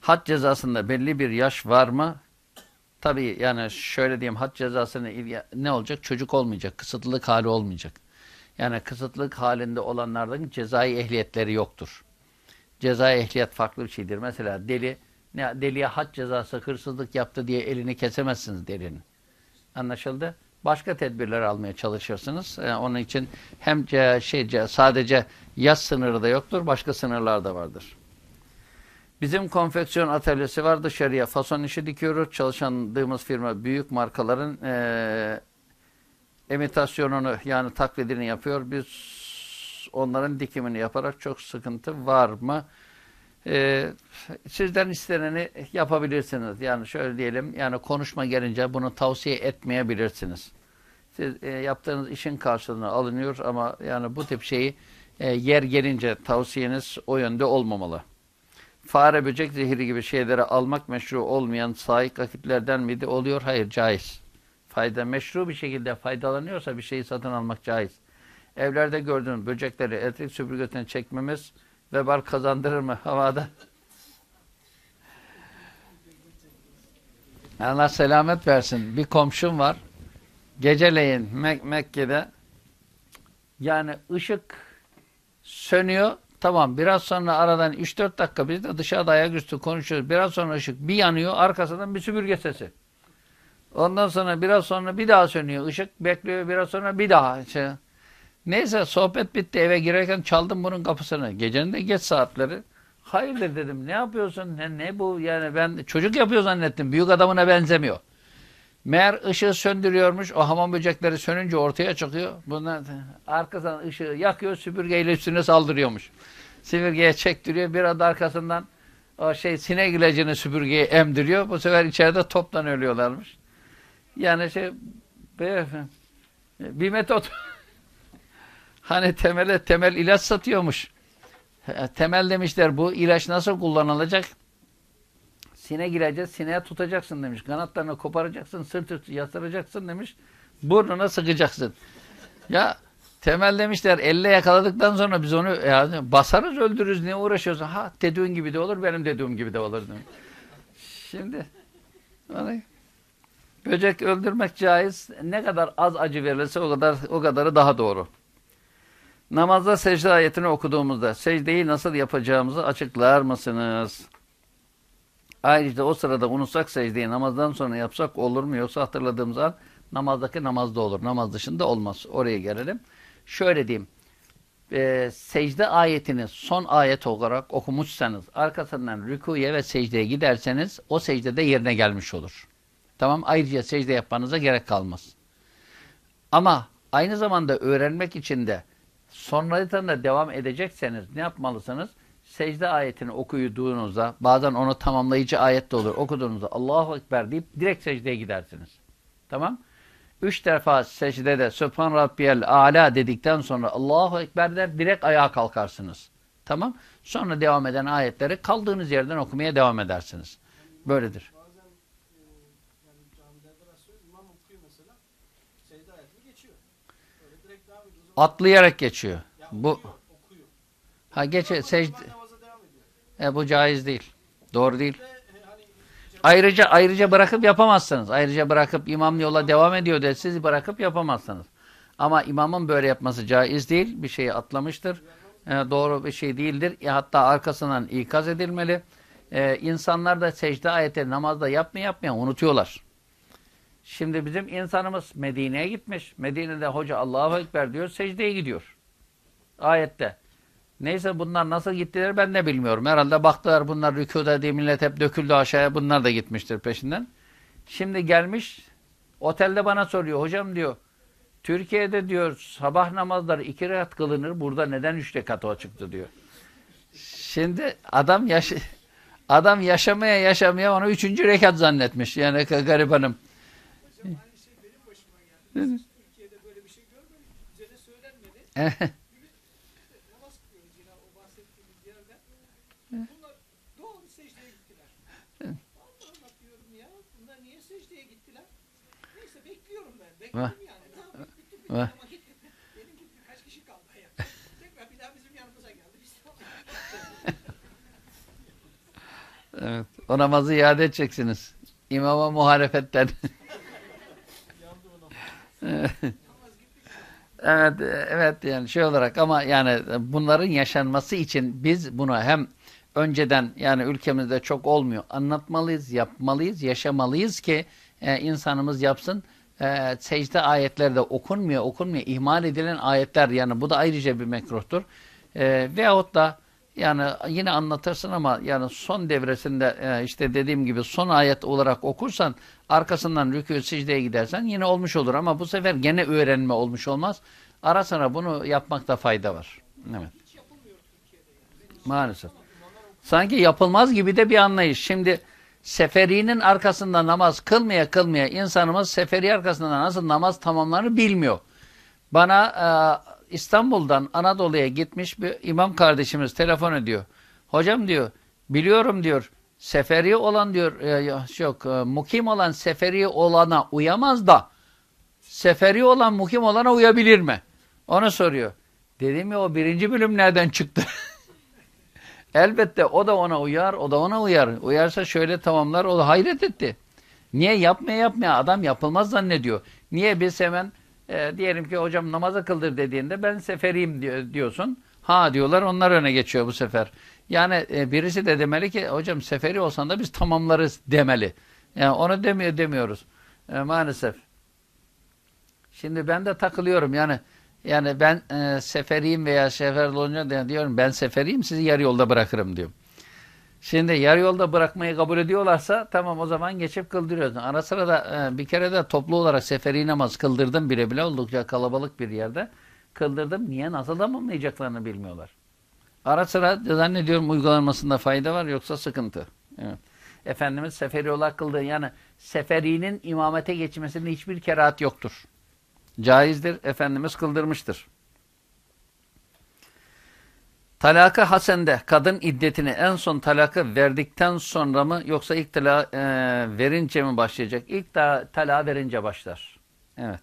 Had cezasında belli bir yaş var mı? Tabii yani şöyle diyeyim had cezasını ne olacak? Çocuk olmayacak. Kısıtlılık hali olmayacak. Yani kısıtlık halinde olanlardan cezai ehliyetleri yoktur. Cezai ehliyet farklı bir şeydir. Mesela deli ne deliye had cezası hırsızlık yaptı diye elini kesemezsiniz delinin. Anlaşıldı? Başka tedbirler almaya çalışırsınız. Yani onun için hem şey sadece yaş sınırı da yoktur, başka sınırlar da vardır. Bizim konfeksiyon atölyesi var dışarıya fason işi dikiyoruz. Çalışandığımız firma büyük markaların e, imitasyonunu yani taklidini yapıyor. Biz onların dikimini yaparak çok sıkıntı var mı? Ee, sizden isteneni yapabilirsiniz. Yani şöyle diyelim, yani konuşma gelince bunu tavsiye etmeyebilirsiniz. Siz e, yaptığınız işin karşılığını alınıyor ama yani bu tip şeyi e, yer gelince tavsiyeniz o yönde olmamalı. Fare, böcek zehiri gibi şeyleri almak meşru olmayan sahik akitlerden miydi? Oluyor. Hayır, caiz. Fayda, meşru bir şekilde faydalanıyorsa bir şeyi satın almak caiz. Evlerde gördüğün böcekleri elektrik süpürgesine çekmemiz vebal kazandırır mı havada? Allah selamet versin. Bir komşum var. Geceleyin Mek Mekke'de yani ışık sönüyor. Tamam biraz sonra aradan 3-4 dakika biz de dışarıda ayaküstü konuşuyoruz. Biraz sonra ışık bir yanıyor. Arkasından bir süpürge sesi. Ondan sonra biraz sonra bir daha sönüyor. Işık bekliyor. Biraz sonra bir daha. Şey. Neyse sohbet bitti. Eve girerken çaldım bunun kapısını. Gecenin de geç saatleri. Hayırdır dedim. Ne yapıyorsun? Ne, ne bu? Yani ben çocuk yapıyor zannettim. Büyük adamına benzemiyor. Meğer ışığı söndürüyormuş. O hamam böcekleri sönünce ortaya çıkıyor. Bunlar arkasından ışığı yakıyor. Süpürgeyle üstüne saldırıyormuş. Süpürgeye çektiriyor. Bir adı arkasından o şey sinek ilacını süpürgeye emdiriyor. Bu sefer içeride toptan ölüyorlarmış. Yani şey bir metot hani temele temel ilaç satıyormuş. Temel demişler bu ilaç nasıl kullanılacak? Sinek ilacı sineğe tutacaksın demiş. Kanatlarını koparacaksın, sırt üstü yatıracaksın demiş. Burnuna sıkacaksın. Ya temel demişler elle yakaladıktan sonra biz onu yani basarız öldürürüz ne uğraşıyorsun? Ha dediğin gibi de olur benim dediğim gibi de olur. Şimdi hani, böcek öldürmek caiz. Ne kadar az acı verilirse o kadar o kadarı daha doğru. Namazda secde ayetini okuduğumuzda secdeyi nasıl yapacağımızı açıklar mısınız? Ayrıca o sırada unutsak secdeyi namazdan sonra yapsak olur mu? Yoksa hatırladığımız an namazdaki namazda olur. Namaz dışında olmaz. Oraya gelelim. Şöyle diyeyim. E, secde ayetini son ayet olarak okumuşsanız arkasından rükuye ve secdeye giderseniz o secdede yerine gelmiş olur. Tamam ayrıca secde yapmanıza gerek kalmaz. Ama aynı zamanda öğrenmek için de sonradan da devam edecekseniz ne yapmalısınız? secde ayetini okuyduğunuzda bazen onu tamamlayıcı ayet de olur. Okuduğunuzda Allahu Ekber deyip direkt secdeye gidersiniz. Tamam? Üç defa secdede Sübhan Rabbiyel Ala dedikten sonra Allahu Ekber der direkt ayağa kalkarsınız. Tamam? Sonra devam eden ayetleri kaldığınız yerden okumaya devam edersiniz. Böyledir. Atlayarak geçiyor. Bu Ha geçe secde e, bu caiz değil. Doğru değil. Ayrıca ayrıca bırakıp yapamazsınız. Ayrıca bırakıp imam yola devam ediyor de siz bırakıp yapamazsınız. Ama imamın böyle yapması caiz değil. Bir şeyi atlamıştır. E, doğru bir şey değildir. E, hatta arkasından ikaz edilmeli. E, insanlar da secde ayetleri namazda yapmaya yapmaya unutuyorlar. Şimdi bizim insanımız Medine'ye gitmiş. Medine'de hoca Allahu Ekber diyor, secdeye gidiyor. Ayette. Neyse bunlar nasıl gittiler ben de bilmiyorum. Herhalde baktılar bunlar rükuda diye millet hep döküldü aşağıya. Bunlar da gitmiştir peşinden. Şimdi gelmiş otelde bana soruyor. Hocam diyor Türkiye'de diyor sabah namazları iki rekat kılınır. Burada neden üç rekat o çıktı diyor. Şimdi adam yaş adam yaşamaya yaşamaya onu üçüncü rekat zannetmiş. Yani garibanım. Hocam aynı şey benim başıma geldi. Türkiye'de böyle bir şey görmedik. Bize de söylenmedi. Namaz kılıyoruz yine o bahsettiğimiz yerden. Bunlar doğal bir secdeye gittiler. Allah Allah diyorum ya. Bunlar niye secdeye gittiler? Neyse bekliyorum ben. Bekliyorum yani. Ne yapayım? Bitti bitti Vah. Ama. Benim gibi birkaç kişi kaldı ya. Tekrar bir daha bizim yanımıza geldi. Biz Evet. O namazı iade edeceksiniz. İmama muhalefetten. evet, evet yani şey olarak ama yani bunların yaşanması için biz bunu hem önceden yani ülkemizde çok olmuyor. Anlatmalıyız, yapmalıyız, yaşamalıyız ki e, insanımız yapsın. E, secde ayetlerde okunmuyor, okunmuyor. ihmal edilen ayetler yani bu da ayrıca bir mekruhtur. E, veyahut da yani yine anlatırsın ama yani son devresinde e, işte dediğim gibi son ayet olarak okursan arkasından rükû secdeye gidersen yine olmuş olur ama bu sefer gene öğrenme olmuş olmaz. Ara sıra bunu yapmakta fayda var. Evet. Maalesef. Sanki yapılmaz gibi de bir anlayış. Şimdi seferinin arkasında namaz kılmaya kılmaya insanımız seferi arkasında nasıl namaz tamamlarını bilmiyor. Bana e, İstanbul'dan Anadolu'ya gitmiş bir imam kardeşimiz telefon ediyor. Hocam diyor, biliyorum diyor, seferi olan diyor, e, yok, e, mukim olan seferi olana uyamaz da, seferi olan mukim olana uyabilir mi? Onu soruyor. Dedim ya o birinci bölüm nereden çıktı? Elbette o da ona uyar, o da ona uyar. Uyarsa şöyle tamamlar, o da hayret etti. Niye yapmaya yapmaya adam yapılmaz zannediyor. Niye biz hemen e, diyelim ki hocam namazı kıldır dediğinde ben seferiyim diyor, diyorsun. Ha diyorlar onlar öne geçiyor bu sefer. Yani e, birisi de demeli ki hocam seferi olsan da biz tamamlarız demeli. Yani onu demiyor demiyoruz. E, maalesef. Şimdi ben de takılıyorum yani yani ben e, seferiyim veya seferli olunca diyorum ben seferiyim sizi yarı yolda bırakırım diyorum. Şimdi yarı yolda bırakmayı kabul ediyorlarsa tamam o zaman geçip kıldırıyorsun. Ara sıra da e, bir kere de toplu olarak seferi namaz kıldırdım bile bile oldukça kalabalık bir yerde. Kıldırdım. Niye nasıl tamamlayacaklarını bilmiyorlar. Ara sıra zannediyorum uygulanmasında fayda var yoksa sıkıntı. Evet. Efendimiz seferi olarak kıldığı yani seferinin imamete geçmesinde hiçbir kerahat yoktur. Caizdir. Efendimiz kıldırmıştır. Talakı hasende kadın iddetini en son talakı verdikten sonra mı yoksa ilk tala e, verince mi başlayacak? İlk ta talağı verince başlar. Evet.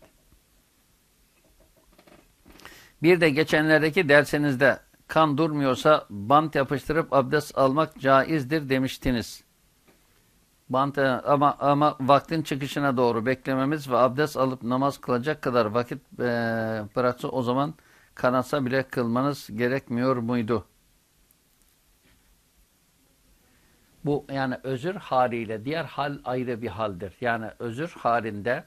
Bir de geçenlerdeki dersinizde kan durmuyorsa bant yapıştırıp abdest almak caizdir demiştiniz. Bant e, ama ama vaktin çıkışına doğru beklememiz ve abdest alıp namaz kılacak kadar vakit e, bıraksa o zaman kanatsa bile kılmanız gerekmiyor muydu? Bu yani özür haliyle diğer hal ayrı bir haldir. Yani özür halinde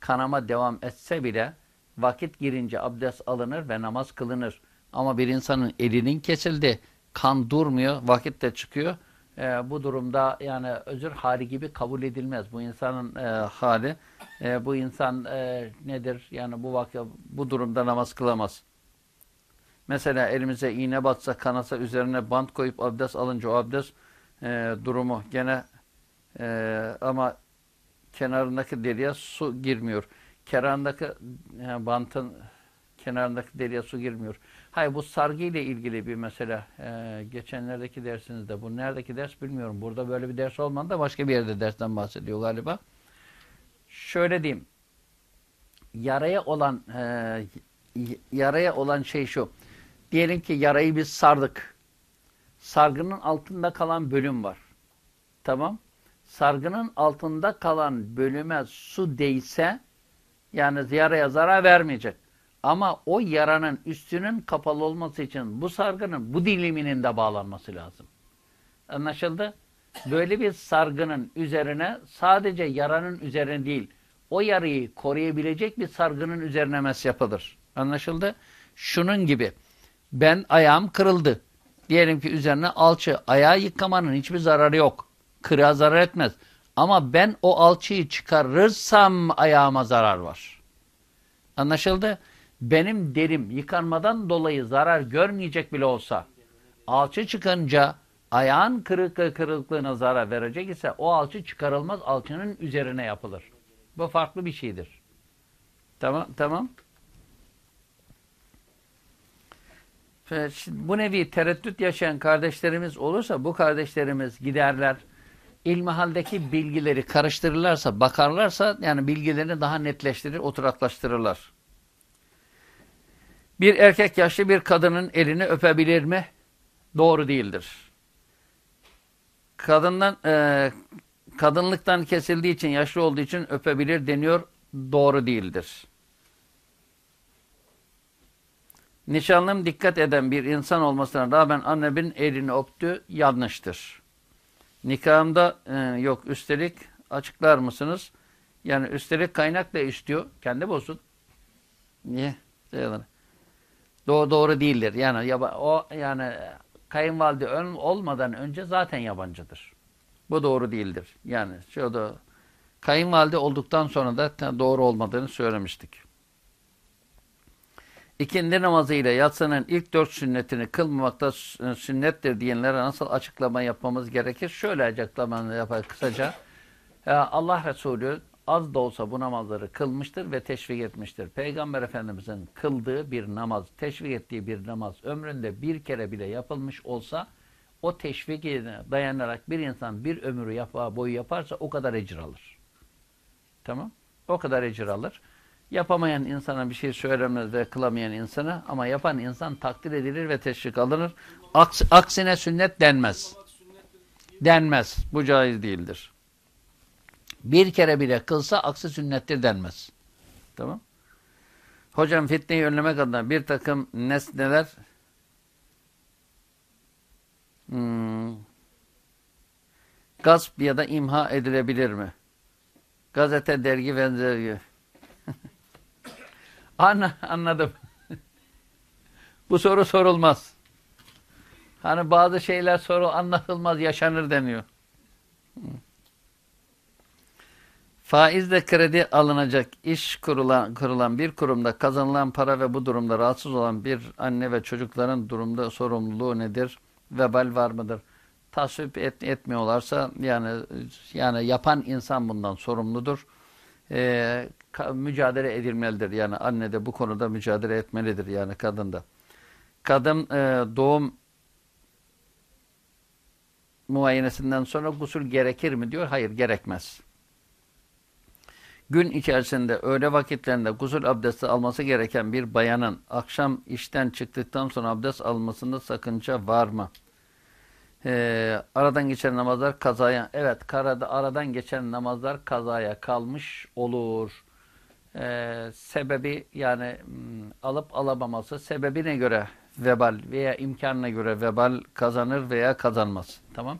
kanama devam etse bile vakit girince abdest alınır ve namaz kılınır. Ama bir insanın elinin kesildi, kan durmuyor, vakit de çıkıyor. E, bu durumda yani özür hali gibi kabul edilmez. Bu insanın e, hali, e, bu insan e, nedir? Yani bu vakit, bu durumda namaz kılamaz. Mesela elimize iğne batsa, kanasa üzerine bant koyup abdest alınca o abdest e, durumu gene e, ama kenarındaki deliğe su girmiyor. Kenarındaki e, bantın kenarındaki deliğe su girmiyor. Hayır bu sargı ile ilgili bir mesele. E, geçenlerdeki dersinizde bu neredeki ders bilmiyorum. Burada böyle bir ders olmadı da başka bir yerde dersten bahsediyor galiba. Şöyle diyeyim. Yaraya olan e, yaraya olan şey şu. Diyelim ki yarayı biz sardık. Sargının altında kalan bölüm var. Tamam. Sargının altında kalan bölüme su değse yani yaraya zarar vermeyecek. Ama o yaranın üstünün kapalı olması için bu sargının bu diliminin de bağlanması lazım. Anlaşıldı? Böyle bir sargının üzerine sadece yaranın üzerine değil, o yarayı koruyabilecek bir sargının üzerine mes yapılır. Anlaşıldı? Şunun gibi. Ben ayağım kırıldı. Diyelim ki üzerine alçı. Ayağı yıkamanın hiçbir zararı yok. Kırığa zarar etmez. Ama ben o alçıyı çıkarırsam ayağıma zarar var. Anlaşıldı? Benim derim yıkanmadan dolayı zarar görmeyecek bile olsa alçı çıkınca ayağın kırık kırıklığına zarar verecek ise o alçı çıkarılmaz alçının üzerine yapılır. Bu farklı bir şeydir. Tamam, tamam. Şimdi Bu nevi tereddüt yaşayan kardeşlerimiz olursa bu kardeşlerimiz giderler. İlmihaldeki bilgileri karıştırırlarsa, bakarlarsa yani bilgilerini daha netleştirir, oturaklaştırırlar. Bir erkek yaşlı bir kadının elini öpebilir mi? Doğru değildir. Kadından e, kadınlıktan kesildiği için, yaşlı olduğu için öpebilir deniyor. Doğru değildir. Nişanlım dikkat eden bir insan olmasına rağmen annemin elini öptü, yanlıştır. Nikahımda e, yok üstelik açıklar mısınız? Yani üstelik kaynak da istiyor. Kendi bozsun. Niye? Doğru, doğru değildir. Yani yaba, o yani kayınvalide ön, olmadan önce zaten yabancıdır. Bu doğru değildir. Yani şurada kayınvalide olduktan sonra da doğru olmadığını söylemiştik. İkindi namazı ile yatsının ilk dört sünnetini kılmamakta sünnettir diyenlere nasıl açıklama yapmamız gerekir? Şöyle açıklamanı yapar kısaca. Allah Resulü az da olsa bu namazları kılmıştır ve teşvik etmiştir. Peygamber Efendimizin kıldığı bir namaz, teşvik ettiği bir namaz ömründe bir kere bile yapılmış olsa o teşvikine dayanarak bir insan bir ömrü yap boyu yaparsa o kadar ecir alır. Tamam? O kadar ecir alır. Yapamayan insana bir şey söylemez ve kılamayan insana ama yapan insan takdir edilir ve teşvik alınır. Aks, aksine sünnet denmez. Denmez. Bu caiz değildir. Bir kere bile kılsa aksi sünnettir denmez. Tamam. Hocam fitneyi önlemek adına bir takım nesneler hmm, gasp ya da imha edilebilir mi? Gazete, dergi benzeri. Anla, anladım. Bu soru sorulmaz. Hani bazı şeyler soru anlatılmaz, yaşanır deniyor. Faizle kredi alınacak iş kurulan, kurulan bir kurumda kazanılan para ve bu durumda rahatsız olan bir anne ve çocukların durumda sorumluluğu nedir? Vebal var mıdır? Tasvip et, etmiyorlarsa yani yani yapan insan bundan sorumludur. Ee, mücadele edilmelidir. Yani anne de bu konuda mücadele etmelidir yani kadın da. Kadın e, doğum muayenesinden sonra gusül gerekir mi diyor. Hayır gerekmez gün içerisinde öğle vakitlerinde gusül abdesti alması gereken bir bayanın akşam işten çıktıktan sonra abdest almasında sakınca var mı? Ee, aradan geçen namazlar kazaya, evet karada aradan geçen namazlar kazaya kalmış olur. Ee, sebebi yani hmm, alıp alamaması sebebine göre vebal veya imkanına göre vebal kazanır veya kazanmaz. Tamam.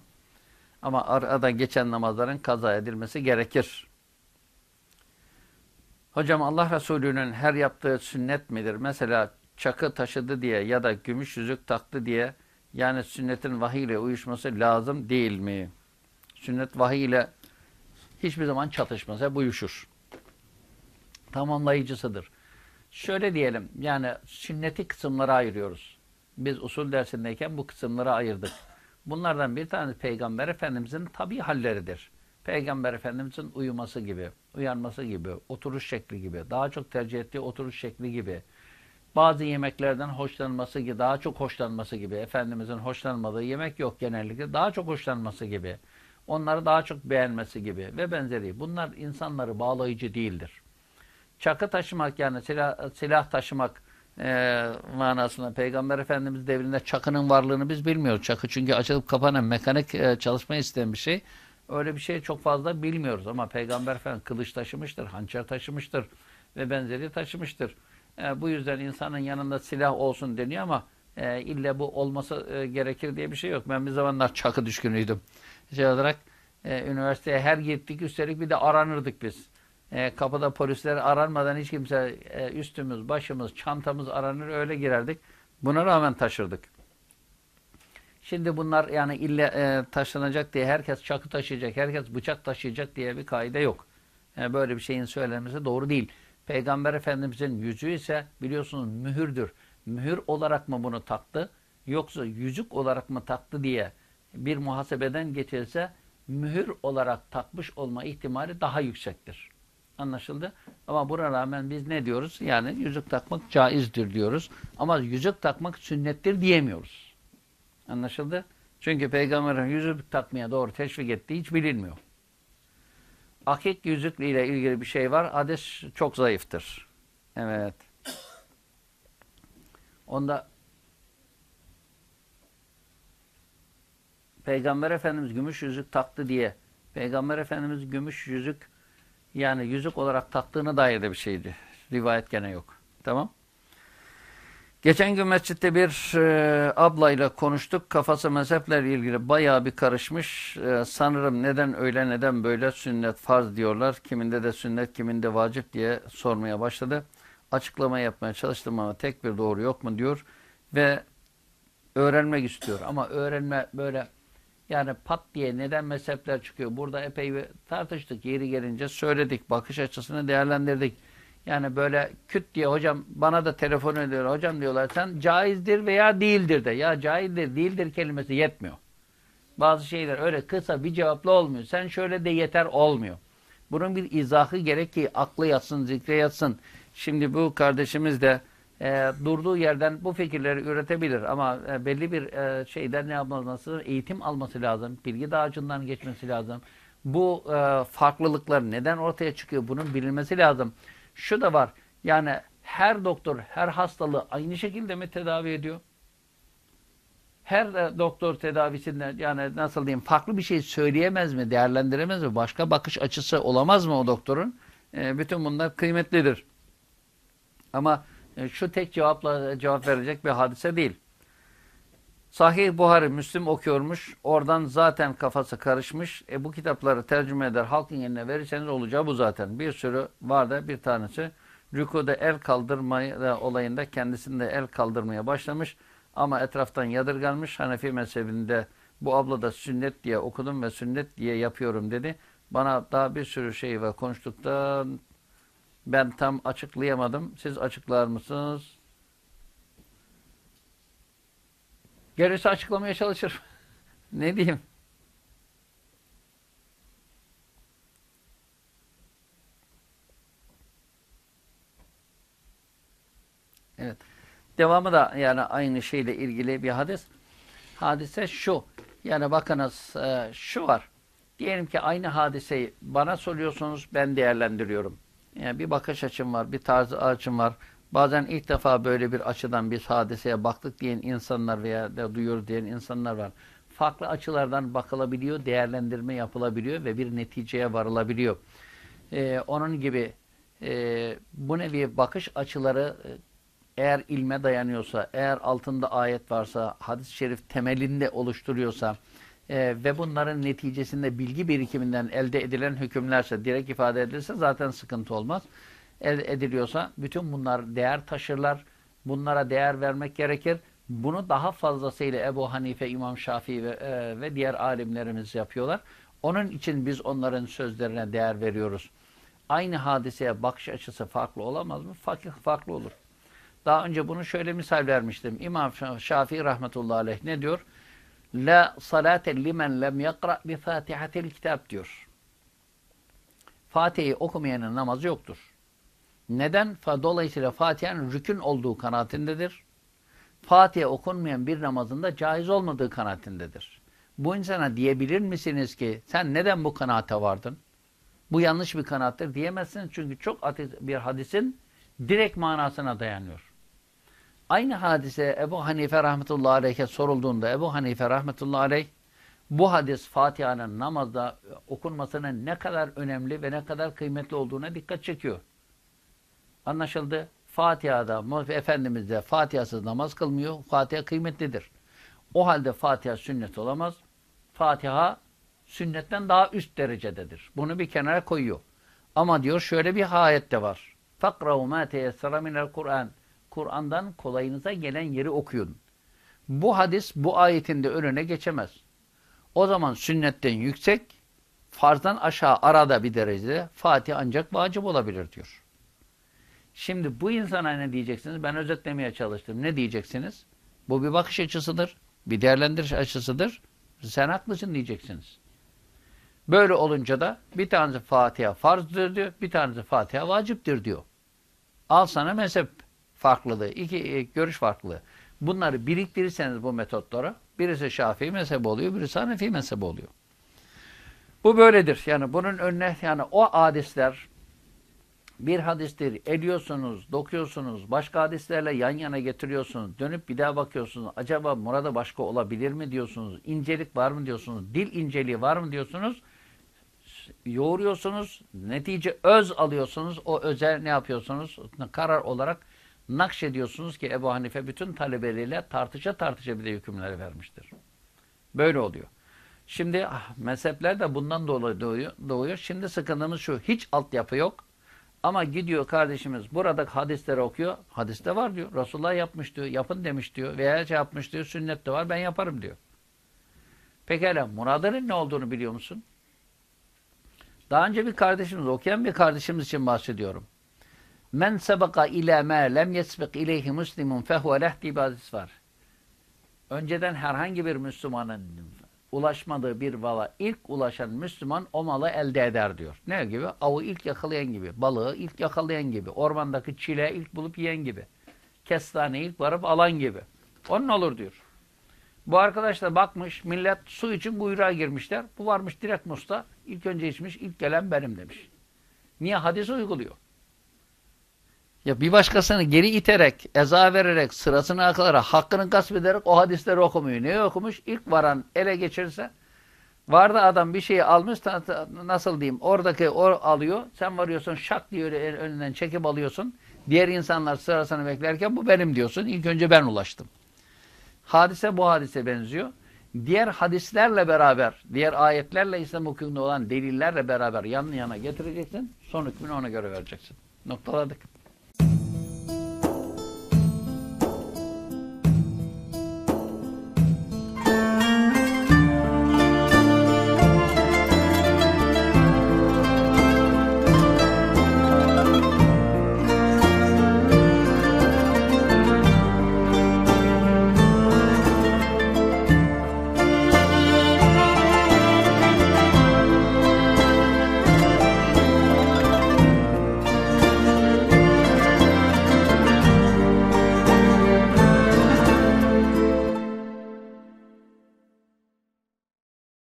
Ama aradan geçen namazların kaza edilmesi gerekir. Hocam Allah Resulü'nün her yaptığı sünnet midir? Mesela çakı taşıdı diye ya da gümüş yüzük taktı diye yani sünnetin vahiy ile uyuşması lazım değil mi? Sünnet vahiy ile hiçbir zaman çatışmaz. Hep uyuşur. Tamamlayıcısıdır. Şöyle diyelim yani sünneti kısımlara ayırıyoruz. Biz usul dersindeyken bu kısımlara ayırdık. Bunlardan bir tanesi Peygamber Efendimizin tabi halleridir. Peygamber Efendimizin uyuması gibi, uyanması gibi, oturuş şekli gibi, daha çok tercih ettiği oturuş şekli gibi, bazı yemeklerden hoşlanması gibi, daha çok hoşlanması gibi, Efendimizin hoşlanmadığı yemek yok genellikle, daha çok hoşlanması gibi, onları daha çok beğenmesi gibi ve benzeri. Bunlar insanları bağlayıcı değildir. Çakı taşımak yani silah, silah taşımak e, manasında Peygamber Efendimiz devrinde çakının varlığını biz bilmiyoruz. Çakı çünkü açılıp kapanan mekanik e, çalışma isteyen bir şey. Öyle bir şey çok fazla bilmiyoruz ama Peygamber Efendimiz kılıç taşımıştır, hançer taşımıştır ve benzeri taşımıştır. E, bu yüzden insanın yanında silah olsun deniyor ama e, ille bu olması e, gerekir diye bir şey yok. Ben bir zamanlar çakı düşkünüydüm. Şey olarak e, üniversiteye her gittik üstelik bir de aranırdık biz. E, kapıda polisler aranmadan hiç kimse e, üstümüz, başımız, çantamız aranır öyle girerdik. Buna rağmen taşırdık. Şimdi bunlar yani ille e, taşınacak diye herkes çakı taşıyacak, herkes bıçak taşıyacak diye bir kaide yok. Yani böyle bir şeyin söylenmesi doğru değil. Peygamber Efendimizin yüzüğü ise biliyorsunuz mühürdür. Mühür olarak mı bunu taktı yoksa yüzük olarak mı taktı diye bir muhasebeden geçirse mühür olarak takmış olma ihtimali daha yüksektir. Anlaşıldı? Ama buna rağmen biz ne diyoruz? Yani yüzük takmak caizdir diyoruz. Ama yüzük takmak sünnettir diyemiyoruz. Anlaşıldı? Çünkü peygamberin yüzük takmaya doğru teşvik ettiği hiç bilinmiyor. Akik yüzükle ilgili bir şey var. Hadis çok zayıftır. Evet. Onda Peygamber Efendimiz gümüş yüzük taktı diye Peygamber Efendimiz gümüş yüzük yani yüzük olarak taktığına dair de bir şeydi. Rivayet gene yok. Tamam. Geçen gün mescitte bir e, ablayla konuştuk. Kafası mezheplerle ilgili bayağı bir karışmış. E, sanırım neden öyle neden böyle sünnet farz diyorlar. Kiminde de sünnet kiminde vacip diye sormaya başladı. Açıklama yapmaya çalıştım ama tek bir doğru yok mu diyor. Ve öğrenmek istiyor. Ama öğrenme böyle yani pat diye neden mezhepler çıkıyor. Burada epey bir tartıştık. Yeri gelince söyledik. Bakış açısını değerlendirdik. Yani böyle küt diye hocam bana da telefon ediyor. Hocam diyorlar sen caizdir veya değildir de. Ya caizdir değildir kelimesi yetmiyor. Bazı şeyler öyle kısa bir cevapla olmuyor. Sen şöyle de yeter olmuyor. Bunun bir izahı gerek ki aklı yatsın, zikre yatsın. Şimdi bu kardeşimiz de e, durduğu yerden bu fikirleri üretebilir ama e, belli bir e, şeyden ne yapması eğitim alması lazım. Bilgi dağarcığından geçmesi lazım. Bu e, farklılıklar neden ortaya çıkıyor bunun bilinmesi lazım. Şu da var yani her doktor her hastalığı aynı şekilde mi tedavi ediyor? Her e, doktor tedavisinde yani nasıl diyeyim farklı bir şey söyleyemez mi, değerlendiremez mi? Başka bakış açısı olamaz mı o doktorun? E, bütün bunlar kıymetlidir. Ama e, şu tek cevapla cevap verecek bir hadise değil. Sahih Buhari, Müslim okuyormuş. Oradan zaten kafası karışmış. E bu kitapları tercüme eder, halkın eline verirseniz olacağı bu zaten. Bir sürü var da bir tanesi. Rükuda el kaldırmayı olayında kendisinde el kaldırmaya başlamış. Ama etraftan yadırganmış. Hanefi mezhebinde bu abla da sünnet diye okudum ve sünnet diye yapıyorum dedi. Bana daha bir sürü şey ve konuştukta ben tam açıklayamadım. Siz açıklar mısınız? Gerisi açıklamaya çalışır. ne diyeyim? Evet. Devamı da yani aynı şeyle ilgili bir hadis. Hadise şu. Yani bakınız e, şu var. Diyelim ki aynı hadiseyi bana soruyorsunuz ben değerlendiriyorum. Yani bir bakış açım var, bir tarzı açım var. Bazen ilk defa böyle bir açıdan bir hadiseye baktık diyen insanlar veya da duyuyoruz diyen insanlar var. Farklı açılardan bakılabiliyor, değerlendirme yapılabiliyor ve bir neticeye varılabiliyor. Ee, onun gibi e, bu nevi bakış açıları e, eğer ilme dayanıyorsa, eğer altında ayet varsa, hadis-i şerif temelinde oluşturuyorsa e, ve bunların neticesinde bilgi birikiminden elde edilen hükümlerse, direkt ifade edilirse zaten sıkıntı olmaz ediliyorsa bütün bunlar değer taşırlar. Bunlara değer vermek gerekir. Bunu daha fazlasıyla Ebu Hanife, İmam Şafii ve, e, ve diğer alimlerimiz yapıyorlar. Onun için biz onların sözlerine değer veriyoruz. Aynı hadiseye bakış açısı farklı olamaz mı? Farklı, farklı olur. Daha önce bunu şöyle misal vermiştim. İmam Şafii rahmetullahi aleyh ne diyor? La salate limen lem yakra bi fatihatil kitap diyor. Fatiha'yı okumayanın namazı yoktur. Neden? Dolayısıyla Fatiha'nın rükün olduğu kanaatindedir. Fatiha okunmayan bir namazında caiz olmadığı kanaatindedir. Bu insana diyebilir misiniz ki sen neden bu kanaate vardın? Bu yanlış bir kanaattir diyemezsiniz. Çünkü çok bir hadisin direkt manasına dayanıyor. Aynı hadise Ebu Hanife rahmetullahi aleyh'e sorulduğunda Ebu Hanife rahmetullahi aleyh bu hadis Fatiha'nın namazda okunmasının ne kadar önemli ve ne kadar kıymetli olduğuna dikkat çekiyor. Anlaşıldı. Fatiha'da, Efendimiz de Fatiha'sız namaz kılmıyor. Fatiha kıymetlidir. O halde Fatiha sünnet olamaz. Fatiha sünnetten daha üst derecededir. Bunu bir kenara koyuyor. Ama diyor şöyle bir ayet de var. فَقْرَوْ مَا تَيَسَّرَ مِنَ الْقُرْآنِ Kur'an'dan kolayınıza gelen yeri okuyun. Bu hadis bu ayetin de önüne geçemez. O zaman sünnetten yüksek, farzdan aşağı arada bir derecede Fatih ancak vacip olabilir diyor. Şimdi bu insana ne diyeceksiniz? Ben özetlemeye çalıştım. Ne diyeceksiniz? Bu bir bakış açısıdır. Bir değerlendiriş açısıdır. Sen haklısın diyeceksiniz. Böyle olunca da bir tanesi Fatiha farzdır diyor, bir tanesi Fatiha vaciptir diyor. Al sana mezhep farklılığı, iki e, görüş farklılığı. Bunları biriktirirseniz bu metotlara, birisi Şafii mezhebi oluyor, birisi Hanefi mezhebi oluyor. Bu böyledir. Yani bunun önüne, yani o hadisler bir hadistir, ediyorsunuz, dokuyorsunuz, başka hadislerle yan yana getiriyorsunuz, dönüp bir daha bakıyorsunuz, acaba murada başka olabilir mi diyorsunuz, incelik var mı diyorsunuz, dil inceliği var mı diyorsunuz, yoğuruyorsunuz, netice öz alıyorsunuz, o özel ne yapıyorsunuz? Karar olarak nakşediyorsunuz ki Ebu Hanife bütün talebeleriyle tartışa tartışa bir de hükümleri vermiştir. Böyle oluyor. Şimdi ah, mezhepler de bundan dolayı doğuyor. Şimdi sıkıntımız şu, hiç altyapı yok. Ama gidiyor kardeşimiz burada hadisleri okuyor. Hadiste var diyor. Resulullah yapmış diyor. Yapın demiş diyor. Veya şey yapmış diyor. Sünnette var. Ben yaparım diyor. Pekala muradının ne olduğunu biliyor musun? Daha önce bir kardeşimiz, okuyan bir kardeşimiz için bahsediyorum. Men sebeka ila ma lem yesbik ileyhi muslimun fehuve lehdi bazis var. Önceden herhangi bir Müslümanın ulaşmadığı bir vala ilk ulaşan Müslüman o malı elde eder diyor. Ne gibi? Avı ilk yakalayan gibi, balığı ilk yakalayan gibi, ormandaki çile ilk bulup yiyen gibi, kestane ilk varıp alan gibi. Onun olur diyor. Bu arkadaş da bakmış, millet su için kuyruğa girmişler. Bu varmış direkt musta, ilk önce içmiş, ilk gelen benim demiş. Niye? Hadis uyguluyor. Ya bir başkasını geri iterek, eza vererek, sırasını akılarak, hakkını gasp ederek o hadisleri okumuyor. Neyi okumuş? İlk varan ele geçirse, vardı adam bir şeyi almış, nasıl diyeyim, oradaki o alıyor, sen varıyorsun, şak diye önünden çekip alıyorsun. Diğer insanlar sırasını beklerken bu benim diyorsun. İlk önce ben ulaştım. Hadise bu hadise benziyor. Diğer hadislerle beraber, diğer ayetlerle İslam hukukunda olan delillerle beraber yan yana getireceksin. Son hükmünü ona göre vereceksin. Noktaladık. Bye.